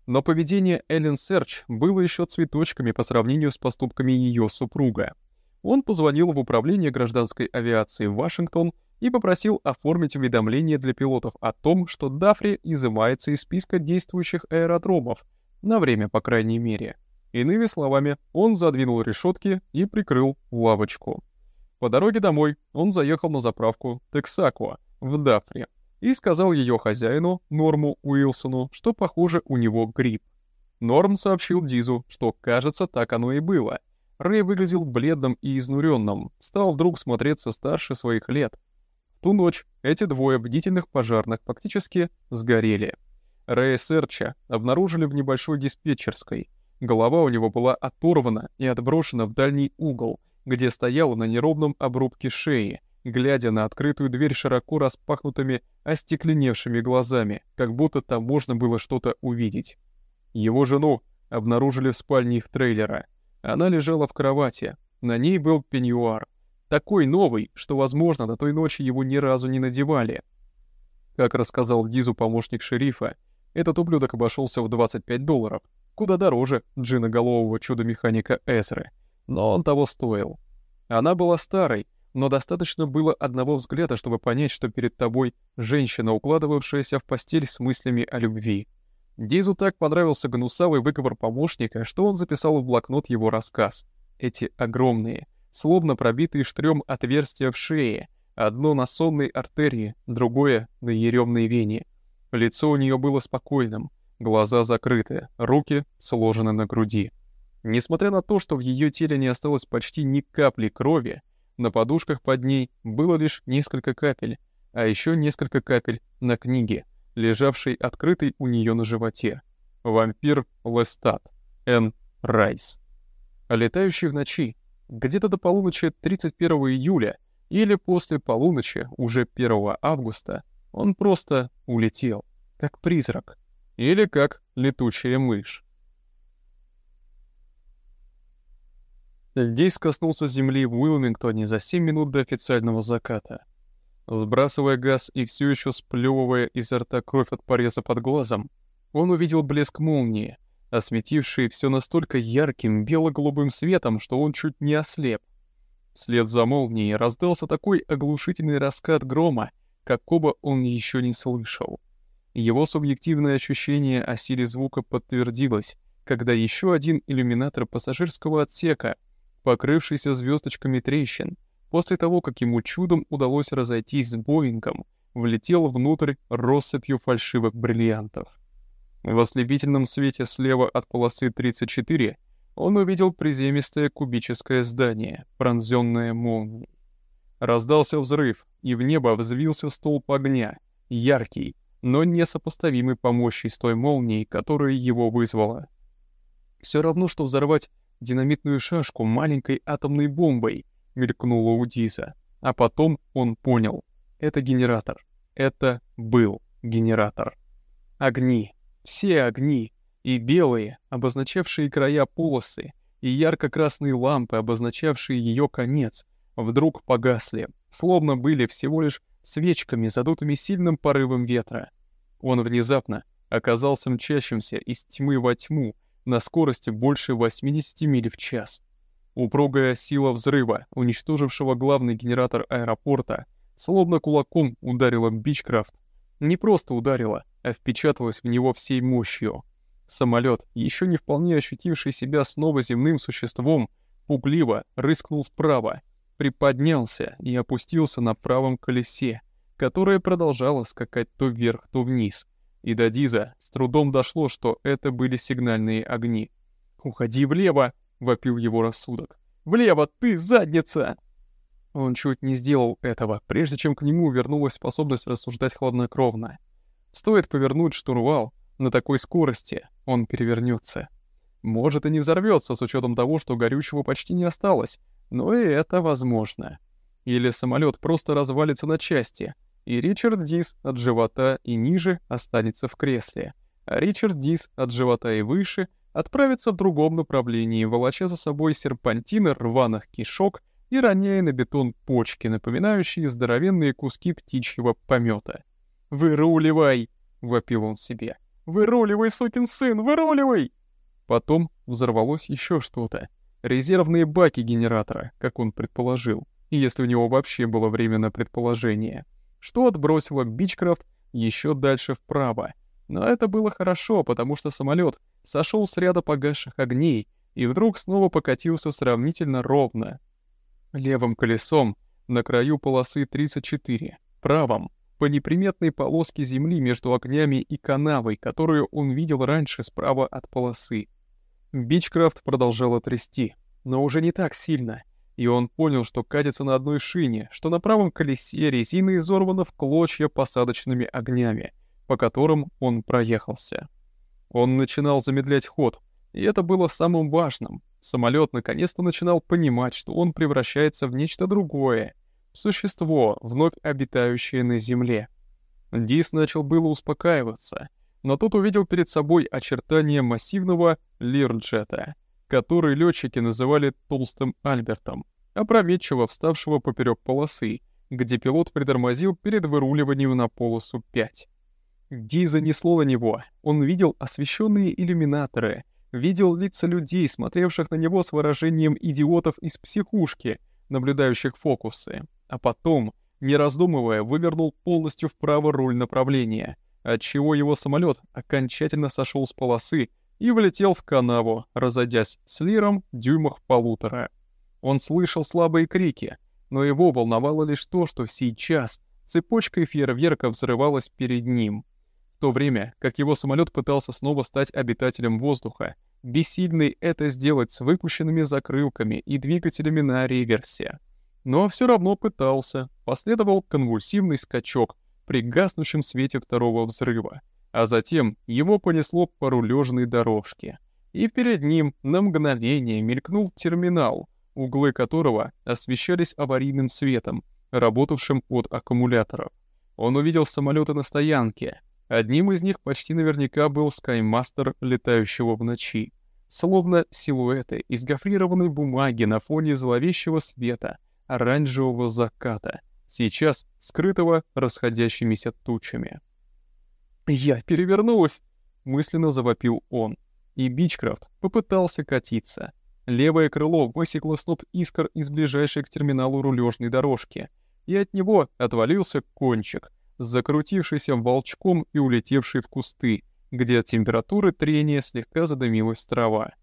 Но поведение Эллен Серч было еще цветочками по сравнению с поступками ее супруга. Он позвонил в управление гражданской авиации в Вашингтон и попросил оформить уведомление для пилотов о том, что Дафри изымается из списка действующих аэродромов, на время, по крайней мере. Иными словами, он задвинул решетки и прикрыл лавочку. По дороге домой он заехал на заправку Тексакуа в Дафре и сказал ее хозяину, Норму Уилсону, что, похоже, у него грипп. Норм сообщил Дизу, что, кажется, так оно и было. Рэй выглядел бледным и изнуренным, стал вдруг смотреться старше своих лет. В ту ночь эти двое бдительных пожарных фактически сгорели. Рэя Серча обнаружили в небольшой диспетчерской. Голова у него была оторвана и отброшена в дальний угол, где стояла на неровном обрубке шеи, глядя на открытую дверь широко распахнутыми, остекленевшими глазами, как будто там можно было что-то увидеть. Его жену обнаружили в спальне их трейлера. Она лежала в кровати, на ней был пеньюар. Такой новый, что, возможно, до той ночи его ни разу не надевали. Как рассказал Дизу помощник шерифа, этот ублюдок обошелся в 25 долларов, куда дороже джиноголового чудо-механика Эсры, но он того стоил. Она была старой, но достаточно было одного взгляда, чтобы понять, что перед тобой женщина, укладывавшаяся в постель с мыслями о любви. Дизу так понравился гнусавый выговор помощника, что он записал в блокнот его рассказ. Эти огромные, словно пробитые штрем отверстия в шее, одно на сонной артерии, другое на еремной вене. Лицо у нее было спокойным, глаза закрыты, руки сложены на груди. Несмотря на то, что в ее теле не осталось почти ни капли крови, на подушках под ней было лишь несколько капель, а еще несколько капель на книге, лежавшей открытой у нее на животе. «Вампир Лестат. Н. Райс». Летающий в ночи, где-то до полуночи 31 июля или после полуночи уже 1 августа, он просто улетел, как призрак, или как летучая мышь. Диск коснулся земли в Уилмингтоне за 7 минут до официального заката. Сбрасывая газ и все еще сплевывая изо рта кровь от пореза под глазом, он увидел блеск молнии, осветивший все настолько ярким бело-голубым светом, что он чуть не ослеп. Вслед за молнией раздался такой оглушительный раскат грома, какого он еще не слышал. Его субъективное ощущение о силе звука подтвердилось, когда еще один иллюминатор пассажирского отсека — покрывшийся звездочками трещин, после того, как ему чудом удалось разойтись с Боингом, влетел внутрь россыпью фальшивых бриллиантов. В ослепительном свете слева от полосы 34 он увидел приземистое кубическое здание, пронзённое молнией. Раздался взрыв, и в небо взвился столб огня, яркий, но несопоставимый по мощи с той молнией, которая его вызвала. Все равно, что взорвать динамитную шашку маленькой атомной бомбой, мелькнуло у Диза. А потом он понял. Это генератор. Это был генератор. Огни. Все огни. И белые, обозначавшие края полосы, и ярко-красные лампы, обозначавшие ее конец, вдруг погасли, словно были всего лишь свечками, задутыми сильным порывом ветра. Он внезапно оказался мчащимся из тьмы во тьму, на скорости больше 80 миль в час. Упругая сила взрыва, уничтожившего главный генератор аэропорта, словно кулаком ударила Бичкрафт. Не просто ударила, а впечаталась в него всей мощью. Самолет, еще не вполне ощутивший себя снова земным существом, пугливо рыскнул вправо, приподнялся и опустился на правом колесе, которое продолжало скакать то вверх, то вниз, и до Диза с трудом дошло, что это были сигнальные огни. «Уходи влево!» — вопил его рассудок. «Влево, ты задница!» Он чуть не сделал этого, прежде чем к нему вернулась способность рассуждать хладнокровно. Стоит повернуть штурвал, на такой скорости он перевернется. Может и не взорвется с учетом того, что горючего почти не осталось, но и это возможно. Или самолет просто развалится на части, и Ричард Дис от живота и ниже останется в кресле, а Ричард Дис от живота и выше отправится в другом направлении, волоча за собой серпантины рваных кишок и роняя на бетон почки, напоминающие здоровенные куски птичьего помета. «Выруливай!» — вопил он себе. «Выруливай, сукин сын, выруливай!» Потом взорвалось еще что-то. Резервные баки генератора, как он предположил, если у него вообще было время на предположение, что отбросило Бичкрафт еще дальше вправо. Но это было хорошо, потому что самолет сошел с ряда погасших огней и вдруг снова покатился сравнительно ровно. Левым колесом на краю полосы 34, правым по неприметной полоске земли между огнями и канавой, которую он видел раньше справа от полосы. Бичкрафт продолжала трясти, но уже не так сильно, и он понял, что катится на одной шине, что на правом колесе резина изорвана в клочья посадочными огнями, по которым он проехался. Он начинал замедлять ход, и это было самым важным. Самолет наконец-то начинал понимать, что он превращается в нечто другое, в существо, вновь обитающее на Земле. Дис начал было успокаиваться — но тут увидел перед собой очертания массивного Лирджета, который летчики называли «толстым Альбертом», опрометчиво вставшего поперек полосы, где пилот притормозил перед выруливанием на полосу 5. Ди занесло на него, он видел освещенные иллюминаторы, видел лица людей, смотревших на него с выражением идиотов из психушки, наблюдающих фокусы, а потом, не раздумывая, вывернул полностью вправо руль направления — отчего его самолет окончательно сошел с полосы и влетел в канаву, разойдясь с Лиром дюймах полутора. Он слышал слабые крики, но его волновало лишь то, что сейчас цепочкой фейерверка взрывалась перед ним. В то время, как его самолет пытался снова стать обитателем воздуха, бессильный это сделать с выпущенными закрылками и двигателями на реверсе. Но все равно пытался, последовал конвульсивный скачок, при гаснущем свете второго взрыва, а затем его понесло по рулежной дорожке. И перед ним на мгновение мелькнул терминал, углы которого освещались аварийным светом, работавшим от аккумуляторов. Он увидел самолеты на стоянке. Одним из них почти наверняка был Скаймастер, летающего в ночи. Словно силуэты из гофрированной бумаги на фоне зловещего света, оранжевого заката — сейчас скрытого расходящимися тучами. «Я перевернулась!» — мысленно завопил он. И Бичкрафт попытался катиться. Левое крыло высекло сноп искр из ближайшей к терминалу рулежной дорожки, и от него отвалился кончик, закрутившийся волчком и улетевший в кусты, где от температуры трения слегка задымилась трава.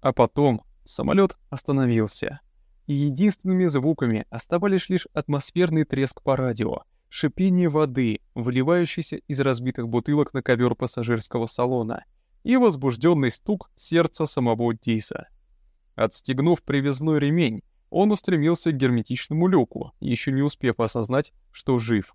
А потом самолет остановился и единственными звуками оставались лишь атмосферный треск по радио, шипение воды, выливающейся из разбитых бутылок на ковер пассажирского салона, и возбужденный стук сердца самого Диса. Отстегнув привязной ремень, он устремился к герметичному люку, еще не успев осознать, что жив.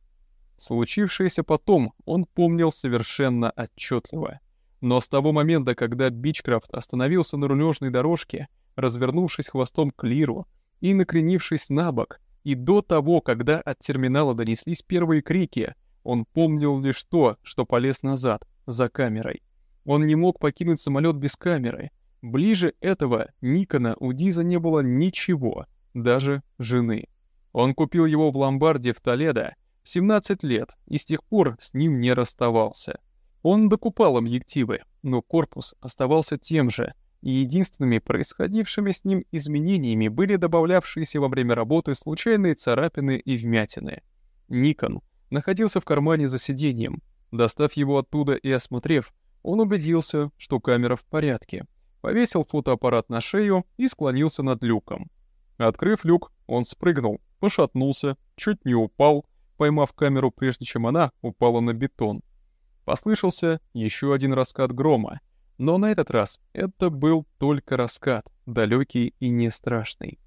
Случившееся потом он помнил совершенно отчетливо. Но с того момента, когда Бичкрафт остановился на рулежной дорожке, развернувшись хвостом к Лиру, и накренившись на бок, и до того, когда от терминала донеслись первые крики, он помнил лишь то, что полез назад, за камерой. Он не мог покинуть самолет без камеры. Ближе этого Никона у Диза не было ничего, даже жены. Он купил его в ломбарде в Толедо в 17 лет и с тех пор с ним не расставался. Он докупал объективы, но корпус оставался тем же, и единственными происходившими с ним изменениями были добавлявшиеся во время работы случайные царапины и вмятины. Никон находился в кармане за сиденьем. Достав его оттуда и осмотрев, он убедился, что камера в порядке, повесил фотоаппарат на шею и склонился над люком. Открыв люк, он спрыгнул, пошатнулся, чуть не упал, поймав камеру прежде чем она упала на бетон. Послышался еще один раскат грома, но на этот раз это был только раскат, далекий и не страшный.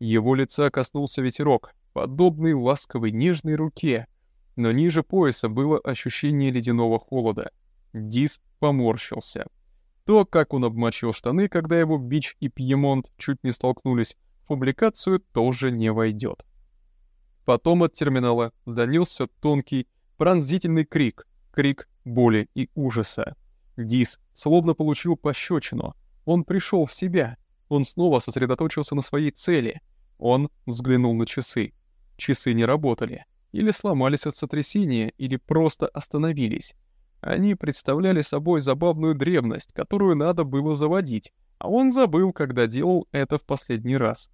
Его лица коснулся ветерок, подобный ласковой нежной руке, но ниже пояса было ощущение ледяного холода. Дис поморщился. То, как он обмочил штаны, когда его Бич и Пьемонт чуть не столкнулись, в публикацию тоже не войдет. Потом от терминала донесся тонкий, пронзительный крик, крик боли и ужаса. Дис словно получил пощечину. Он пришел в себя. Он снова сосредоточился на своей цели. Он взглянул на часы. Часы не работали. Или сломались от сотрясения, или просто остановились. Они представляли собой забавную древность, которую надо было заводить, а он забыл, когда делал это в последний раз.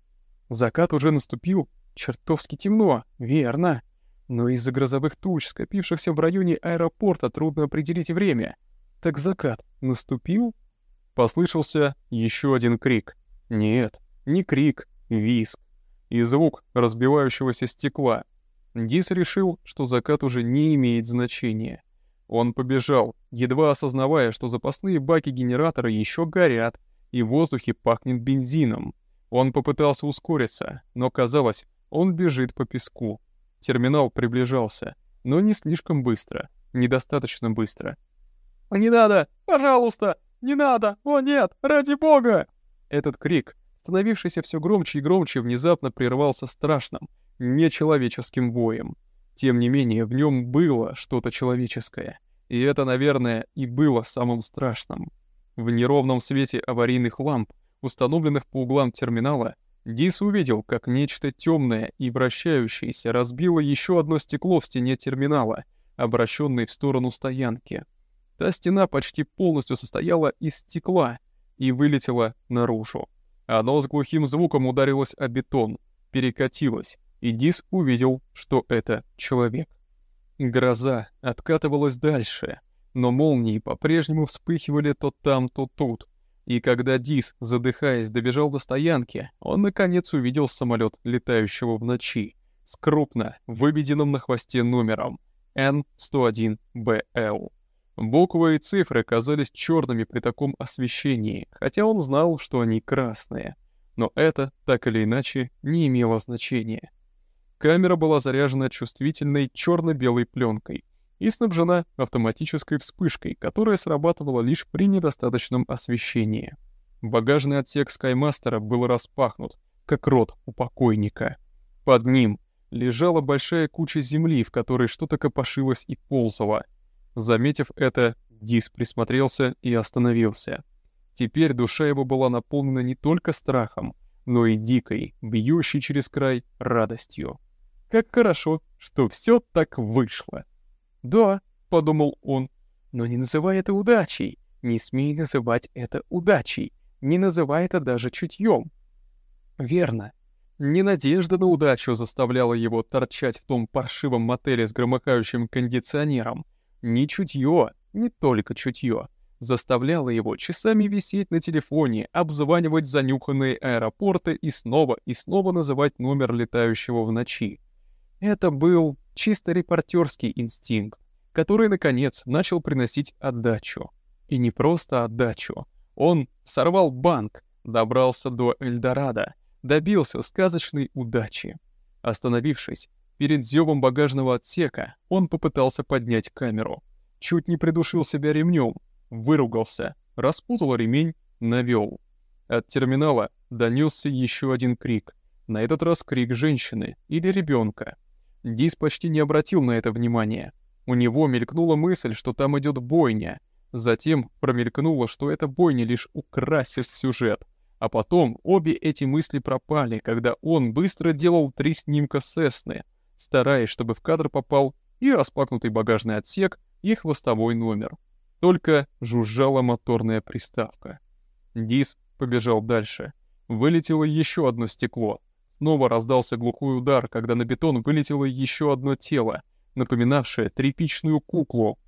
Закат уже наступил, чертовски темно, верно. Но из-за грозовых туч, скопившихся в районе аэропорта, трудно определить время. Так закат наступил? Послышался еще один крик. Нет, не крик, виск. И звук разбивающегося стекла. Дис решил, что закат уже не имеет значения. Он побежал, едва осознавая, что запасные баки генератора еще горят, и в воздухе пахнет бензином. Он попытался ускориться, но казалось, он бежит по песку. Терминал приближался, но не слишком быстро, недостаточно быстро. «Не надо! Пожалуйста! Не надо! О нет! Ради бога!» Этот крик, становившийся все громче и громче, внезапно прервался страшным, нечеловеческим воем. Тем не менее, в нем было что-то человеческое. И это, наверное, и было самым страшным. В неровном свете аварийных ламп, установленных по углам терминала, Дис увидел, как нечто темное и вращающееся разбило еще одно стекло в стене терминала, обращенной в сторону стоянки. Та стена почти полностью состояла из стекла и вылетела наружу. Оно с глухим звуком ударилось о бетон, перекатилось, и Дис увидел, что это человек. Гроза откатывалась дальше, но молнии по-прежнему вспыхивали то там, то тут. И когда Дис, задыхаясь, добежал до стоянки, он наконец увидел самолет, летающего в ночи, с крупно выведенным на хвосте номером N101BL. Буквы и цифры казались черными при таком освещении, хотя он знал, что они красные. Но это, так или иначе, не имело значения. Камера была заряжена чувствительной черно-белой пленкой и снабжена автоматической вспышкой, которая срабатывала лишь при недостаточном освещении. Багажный отсек Скаймастера был распахнут, как рот у покойника. Под ним лежала большая куча земли, в которой что-то копошилось и ползало. Заметив это, Дис присмотрелся и остановился. Теперь душа его была наполнена не только страхом, но и дикой, бьющей через край радостью. Как хорошо, что все так вышло. «Да», — подумал он, — «но не называй это удачей, не смей называть это удачей, не называй это даже чутьем». Верно. Не надежда на удачу заставляла его торчать в том паршивом мотеле с громыхающим кондиционером. Не чутье, не только чутье, заставляло его часами висеть на телефоне, обзванивать занюханные аэропорты и снова и снова называть номер летающего в ночи. Это был чисто репортерский инстинкт, который, наконец, начал приносить отдачу. И не просто отдачу. Он сорвал банк, добрался до Эльдорадо, добился сказочной удачи. Остановившись перед зёбом багажного отсека, он попытался поднять камеру. Чуть не придушил себя ремнем, выругался, распутал ремень, навёл. От терминала донёсся ещё один крик. На этот раз крик женщины или ребёнка. Дис почти не обратил на это внимания. У него мелькнула мысль, что там идет бойня. Затем промелькнуло, что эта бойня лишь украсит сюжет. А потом обе эти мысли пропали, когда он быстро делал три снимка Сесны, стараясь, чтобы в кадр попал и распакнутый багажный отсек, и хвостовой номер. Только жужжала моторная приставка. Дис побежал дальше. Вылетело еще одно стекло. Снова раздался глухой удар, когда на бетон вылетело еще одно тело, напоминавшее тряпичную куклу,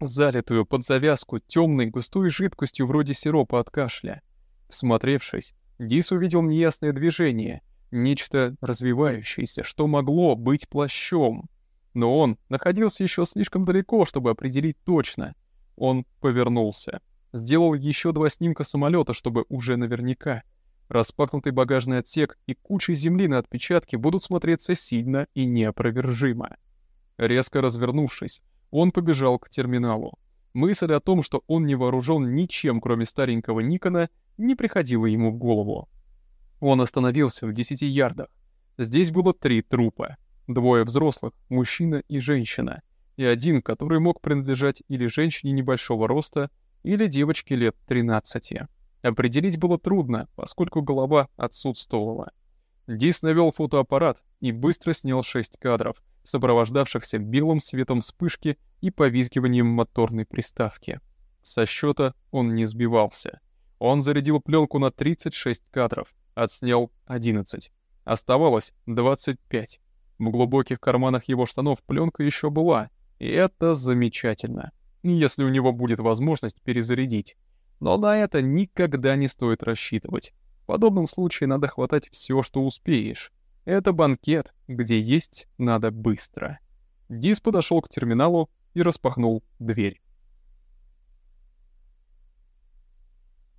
залитую под завязку темной густой жидкостью вроде сиропа от кашля. Всмотревшись, Дис увидел неясное движение, нечто развивающееся, что могло быть плащом. Но он находился еще слишком далеко, чтобы определить точно. Он повернулся. Сделал еще два снимка самолета, чтобы уже наверняка. Распахнутый багажный отсек и куча земли на отпечатке будут смотреться сильно и неопровержимо. Резко развернувшись, он побежал к терминалу. Мысль о том, что он не вооружен ничем, кроме старенького Никона, не приходила ему в голову. Он остановился в десяти ярдах. Здесь было три трупа. Двое взрослых, мужчина и женщина. И один, который мог принадлежать или женщине небольшого роста, или девочке лет 13. Определить было трудно, поскольку голова отсутствовала. Дис навел фотоаппарат и быстро снял шесть кадров, сопровождавшихся белым светом вспышки и повизгиванием моторной приставки. Со счета он не сбивался. Он зарядил пленку на 36 кадров, отснял 11. Оставалось 25. В глубоких карманах его штанов пленка еще была, и это замечательно, если у него будет возможность перезарядить. Но на это никогда не стоит рассчитывать. В подобном случае надо хватать все, что успеешь. Это банкет, где есть надо быстро. Дис подошел к терминалу и распахнул дверь.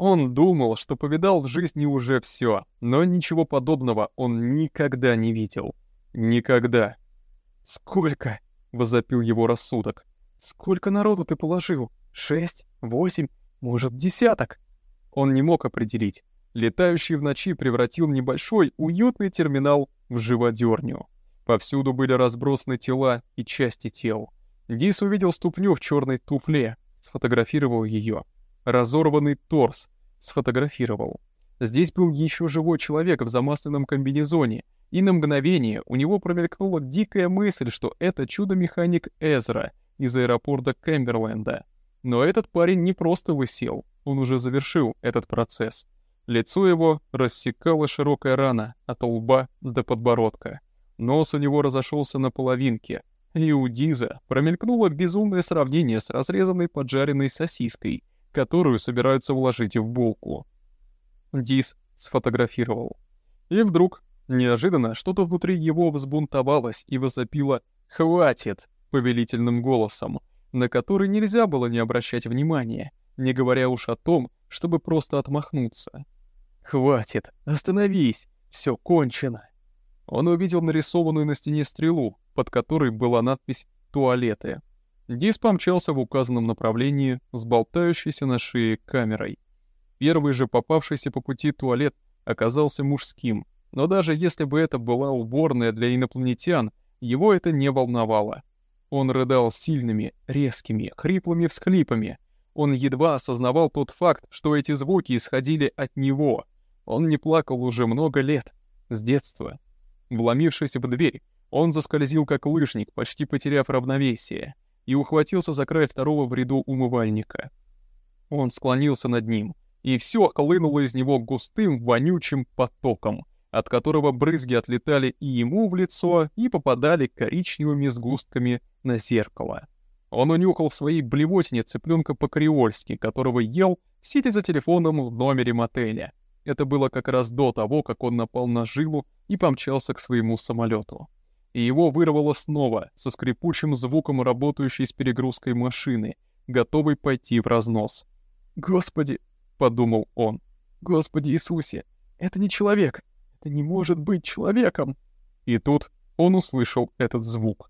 Он думал, что повидал в жизни уже все, но ничего подобного он никогда не видел. Никогда. «Сколько?» — возопил его рассудок. «Сколько народу ты положил? Шесть? Восемь? Может, десяток?» Он не мог определить. Летающий в ночи превратил небольшой, уютный терминал в живодерню. Повсюду были разбросаны тела и части тел. Дис увидел ступню в черной туфле, сфотографировал ее. Разорванный торс, сфотографировал. Здесь был еще живой человек в замасленном комбинезоне, и на мгновение у него промелькнула дикая мысль, что это чудо-механик Эзра из аэропорта Кэмберленда. Но этот парень не просто высел, он уже завершил этот процесс. Лицо его рассекала широкая рана от лба до подбородка. Нос у него разошелся на половинке, и у Диза промелькнуло безумное сравнение с разрезанной поджаренной сосиской, которую собираются вложить в булку. Диз сфотографировал. И вдруг, неожиданно, что-то внутри его взбунтовалось и возопило «Хватит!» повелительным голосом, на который нельзя было не обращать внимания, не говоря уж о том, чтобы просто отмахнуться. «Хватит! Остановись! Все кончено!» Он увидел нарисованную на стене стрелу, под которой была надпись «Туалеты». Дис помчался в указанном направлении с болтающейся на шее камерой. Первый же попавшийся по пути туалет оказался мужским, но даже если бы это была уборная для инопланетян, его это не волновало. Он рыдал сильными, резкими, хриплыми всхлипами. Он едва осознавал тот факт, что эти звуки исходили от него. Он не плакал уже много лет, с детства. Вломившись в дверь, он заскользил как лыжник, почти потеряв равновесие, и ухватился за край второго в ряду умывальника. Он склонился над ним, и все хлынуло из него густым, вонючим потоком, от которого брызги отлетали и ему в лицо, и попадали коричневыми сгустками на зеркало. Он унюхал в своей блевотине цыпленка по-креольски, которого ел, сидя за телефоном в номере мотеля. Это было как раз до того, как он напал на жилу и помчался к своему самолету. И его вырвало снова, со скрипучим звуком работающей с перегрузкой машины, готовой пойти в разнос. «Господи!» — подумал он. «Господи Иисусе! Это не человек! Это не может быть человеком!» И тут он услышал этот звук.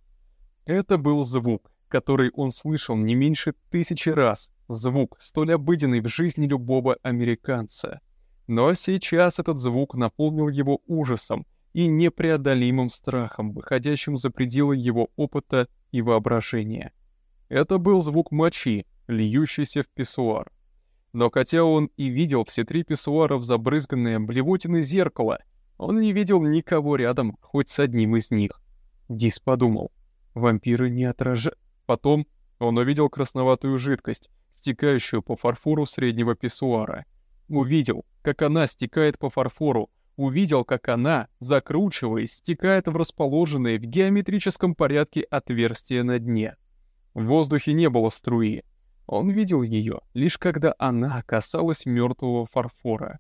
Это был звук, который он слышал не меньше тысячи раз, звук, столь обыденный в жизни любого американца — но сейчас этот звук наполнил его ужасом и непреодолимым страхом, выходящим за пределы его опыта и воображения. Это был звук мочи, льющийся в писсуар. Но хотя он и видел все три писсуара в забрызганное блевотиной зеркало, он не видел никого рядом, хоть с одним из них. Дис подумал, вампиры не отражают. Потом он увидел красноватую жидкость, стекающую по фарфору среднего писсуара. Увидел, как она стекает по фарфору, увидел, как она, закручиваясь, стекает в расположенные в геометрическом порядке отверстия на дне. В воздухе не было струи. Он видел ее, лишь когда она касалась мертвого фарфора.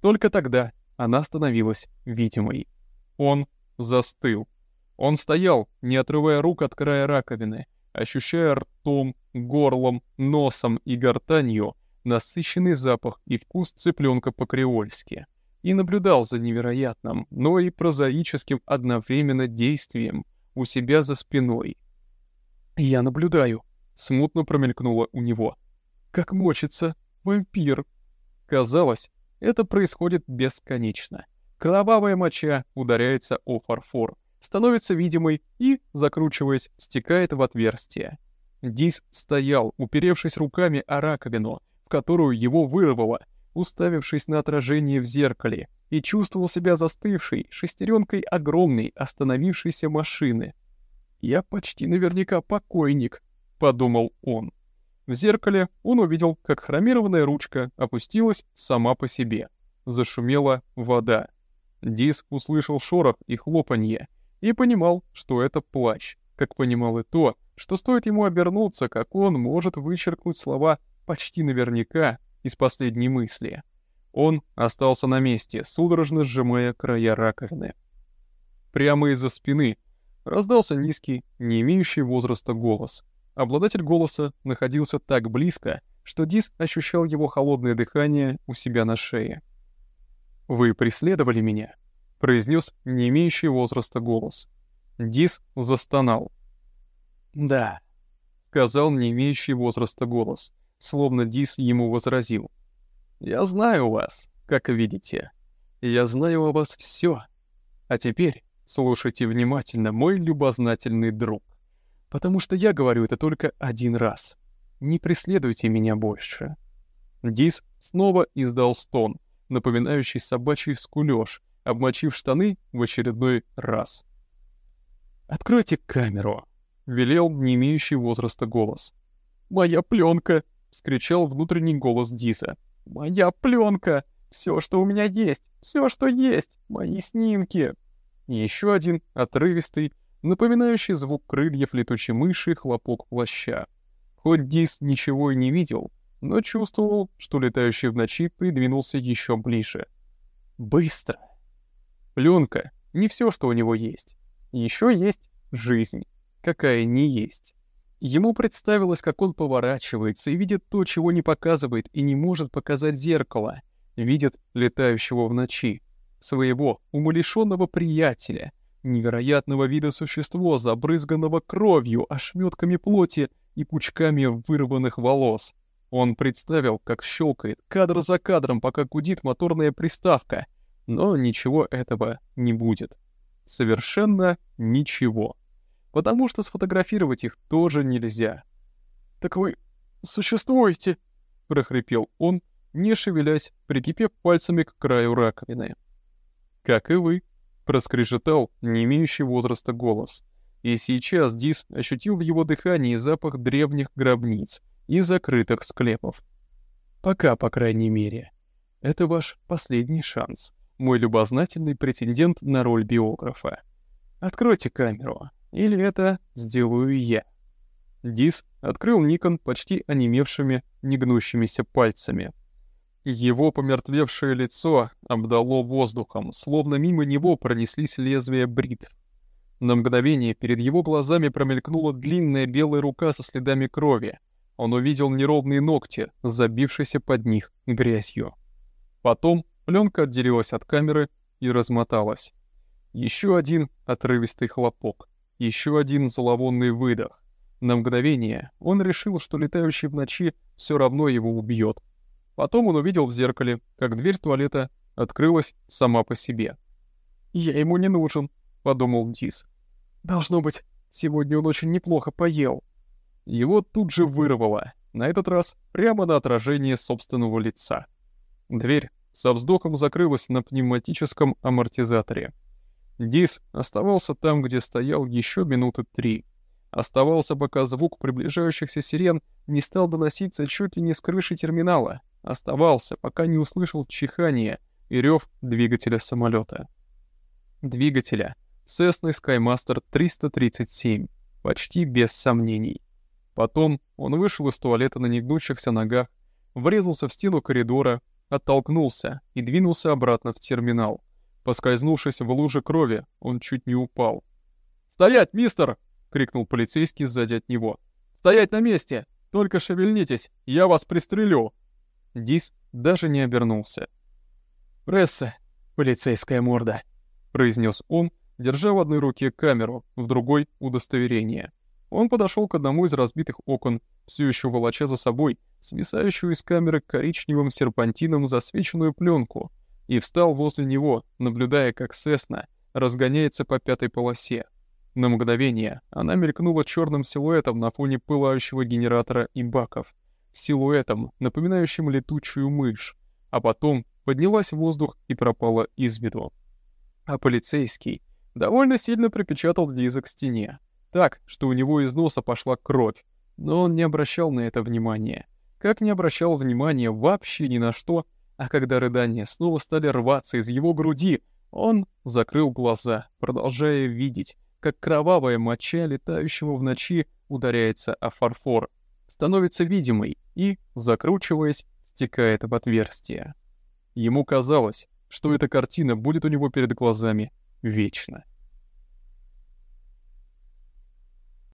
Только тогда она становилась видимой. Он застыл. Он стоял, не отрывая рук от края раковины, ощущая ртом, горлом, носом и гортанью насыщенный запах и вкус цыпленка по-креольски, и наблюдал за невероятным, но и прозаическим одновременно действием у себя за спиной. «Я наблюдаю», — Смутно промелькнуло у него. «Как мочится! Вампир!» Казалось, это происходит бесконечно. Кровавая моча ударяется о фарфор, становится видимой и, закручиваясь, стекает в отверстие. Дис стоял, уперевшись руками о раковину, в которую его вырвало, уставившись на отражение в зеркале, и чувствовал себя застывшей шестеренкой огромной остановившейся машины. «Я почти наверняка покойник», — подумал он. В зеркале он увидел, как хромированная ручка опустилась сама по себе. Зашумела вода. Дис услышал шорох и хлопанье и понимал, что это плач, как понимал и то, что стоит ему обернуться, как он может вычеркнуть слова «почти наверняка» из последней мысли. Он остался на месте, судорожно сжимая края раковины. Прямо из-за спины раздался низкий, не имеющий возраста голос. Обладатель голоса находился так близко, что Дис ощущал его холодное дыхание у себя на шее. «Вы преследовали меня?» — произнес не имеющий возраста голос. Дис застонал. «Да», — сказал не имеющий возраста голос, словно Дис ему возразил. Я знаю вас, как видите. Я знаю о вас все. А теперь слушайте внимательно, мой любознательный друг. Потому что я говорю это только один раз. Не преследуйте меня больше. Дис снова издал стон, напоминающий собачий скулёж, обмочив штаны в очередной раз. «Откройте камеру», — велел не имеющий возраста голос. «Моя пленка!» — вскричал внутренний голос Диса. Моя пленка! Все, что у меня есть! Все, что есть! Мои снимки!» Еще один отрывистый, напоминающий звук крыльев летучей мыши хлопок плаща. Хоть Дис ничего и не видел, но чувствовал, что летающий в ночи придвинулся еще ближе. Быстро! Пленка — не все, что у него есть. Еще есть жизнь, какая не есть. Ему представилось, как он поворачивается и видит то, чего не показывает и не может показать зеркало. Видит летающего в ночи. Своего умалишенного приятеля. Невероятного вида существо, забрызганного кровью, ошметками плоти и пучками вырванных волос. Он представил, как щелкает кадр за кадром, пока гудит моторная приставка. Но ничего этого не будет. Совершенно ничего потому что сфотографировать их тоже нельзя. «Так вы существуете?» — прохрипел он, не шевелясь, прикипев пальцами к краю раковины. «Как и вы», — проскрежетал не имеющий возраста голос. И сейчас Дис ощутил в его дыхании запах древних гробниц и закрытых склепов. «Пока, по крайней мере. Это ваш последний шанс, мой любознательный претендент на роль биографа. Откройте камеру, или это сделаю я? Дис открыл Никон почти онемевшими, негнущимися пальцами. Его помертвевшее лицо обдало воздухом, словно мимо него пронеслись лезвия бритв. На мгновение перед его глазами промелькнула длинная белая рука со следами крови. Он увидел неровные ногти, забившиеся под них грязью. Потом пленка отделилась от камеры и размоталась. Еще один отрывистый хлопок. Еще один зловонный выдох. На мгновение он решил, что летающий в ночи все равно его убьет. Потом он увидел в зеркале, как дверь туалета открылась сама по себе. «Я ему не нужен», — подумал Дис. «Должно быть, сегодня он очень неплохо поел». Его тут же вырвало, на этот раз прямо на отражение собственного лица. Дверь со вздохом закрылась на пневматическом амортизаторе. Дис оставался там, где стоял еще минуты три. Оставался, пока звук приближающихся сирен не стал доноситься чуть ли не с крыши терминала. Оставался, пока не услышал чихание и рев двигателя самолета. Двигателя Cessna Skymaster 337, почти без сомнений. Потом он вышел из туалета на негнущихся ногах, врезался в стену коридора, оттолкнулся и двинулся обратно в терминал. Поскользнувшись в луже крови, он чуть не упал. «Стоять, мистер!» — крикнул полицейский сзади от него. «Стоять на месте! Только шевельнитесь, я вас пристрелю!» Дис даже не обернулся. «Пресса, полицейская морда!» — произнес он, держа в одной руке камеру, в другой — удостоверение. Он подошел к одному из разбитых окон, все еще волоча за собой свисающую из камеры коричневым серпантином засвеченную пленку, и встал возле него, наблюдая, как Сесна разгоняется по пятой полосе. На мгновение она мелькнула черным силуэтом на фоне пылающего генератора и баков, силуэтом, напоминающим летучую мышь, а потом поднялась в воздух и пропала из виду. А полицейский довольно сильно припечатал Диза к стене, так, что у него из носа пошла кровь, но он не обращал на это внимания. Как не обращал внимания вообще ни на что, а когда рыдания снова стали рваться из его груди, он закрыл глаза, продолжая видеть, как кровавая моча летающего в ночи ударяется о фарфор, становится видимой и, закручиваясь, стекает в отверстие. Ему казалось, что эта картина будет у него перед глазами вечно.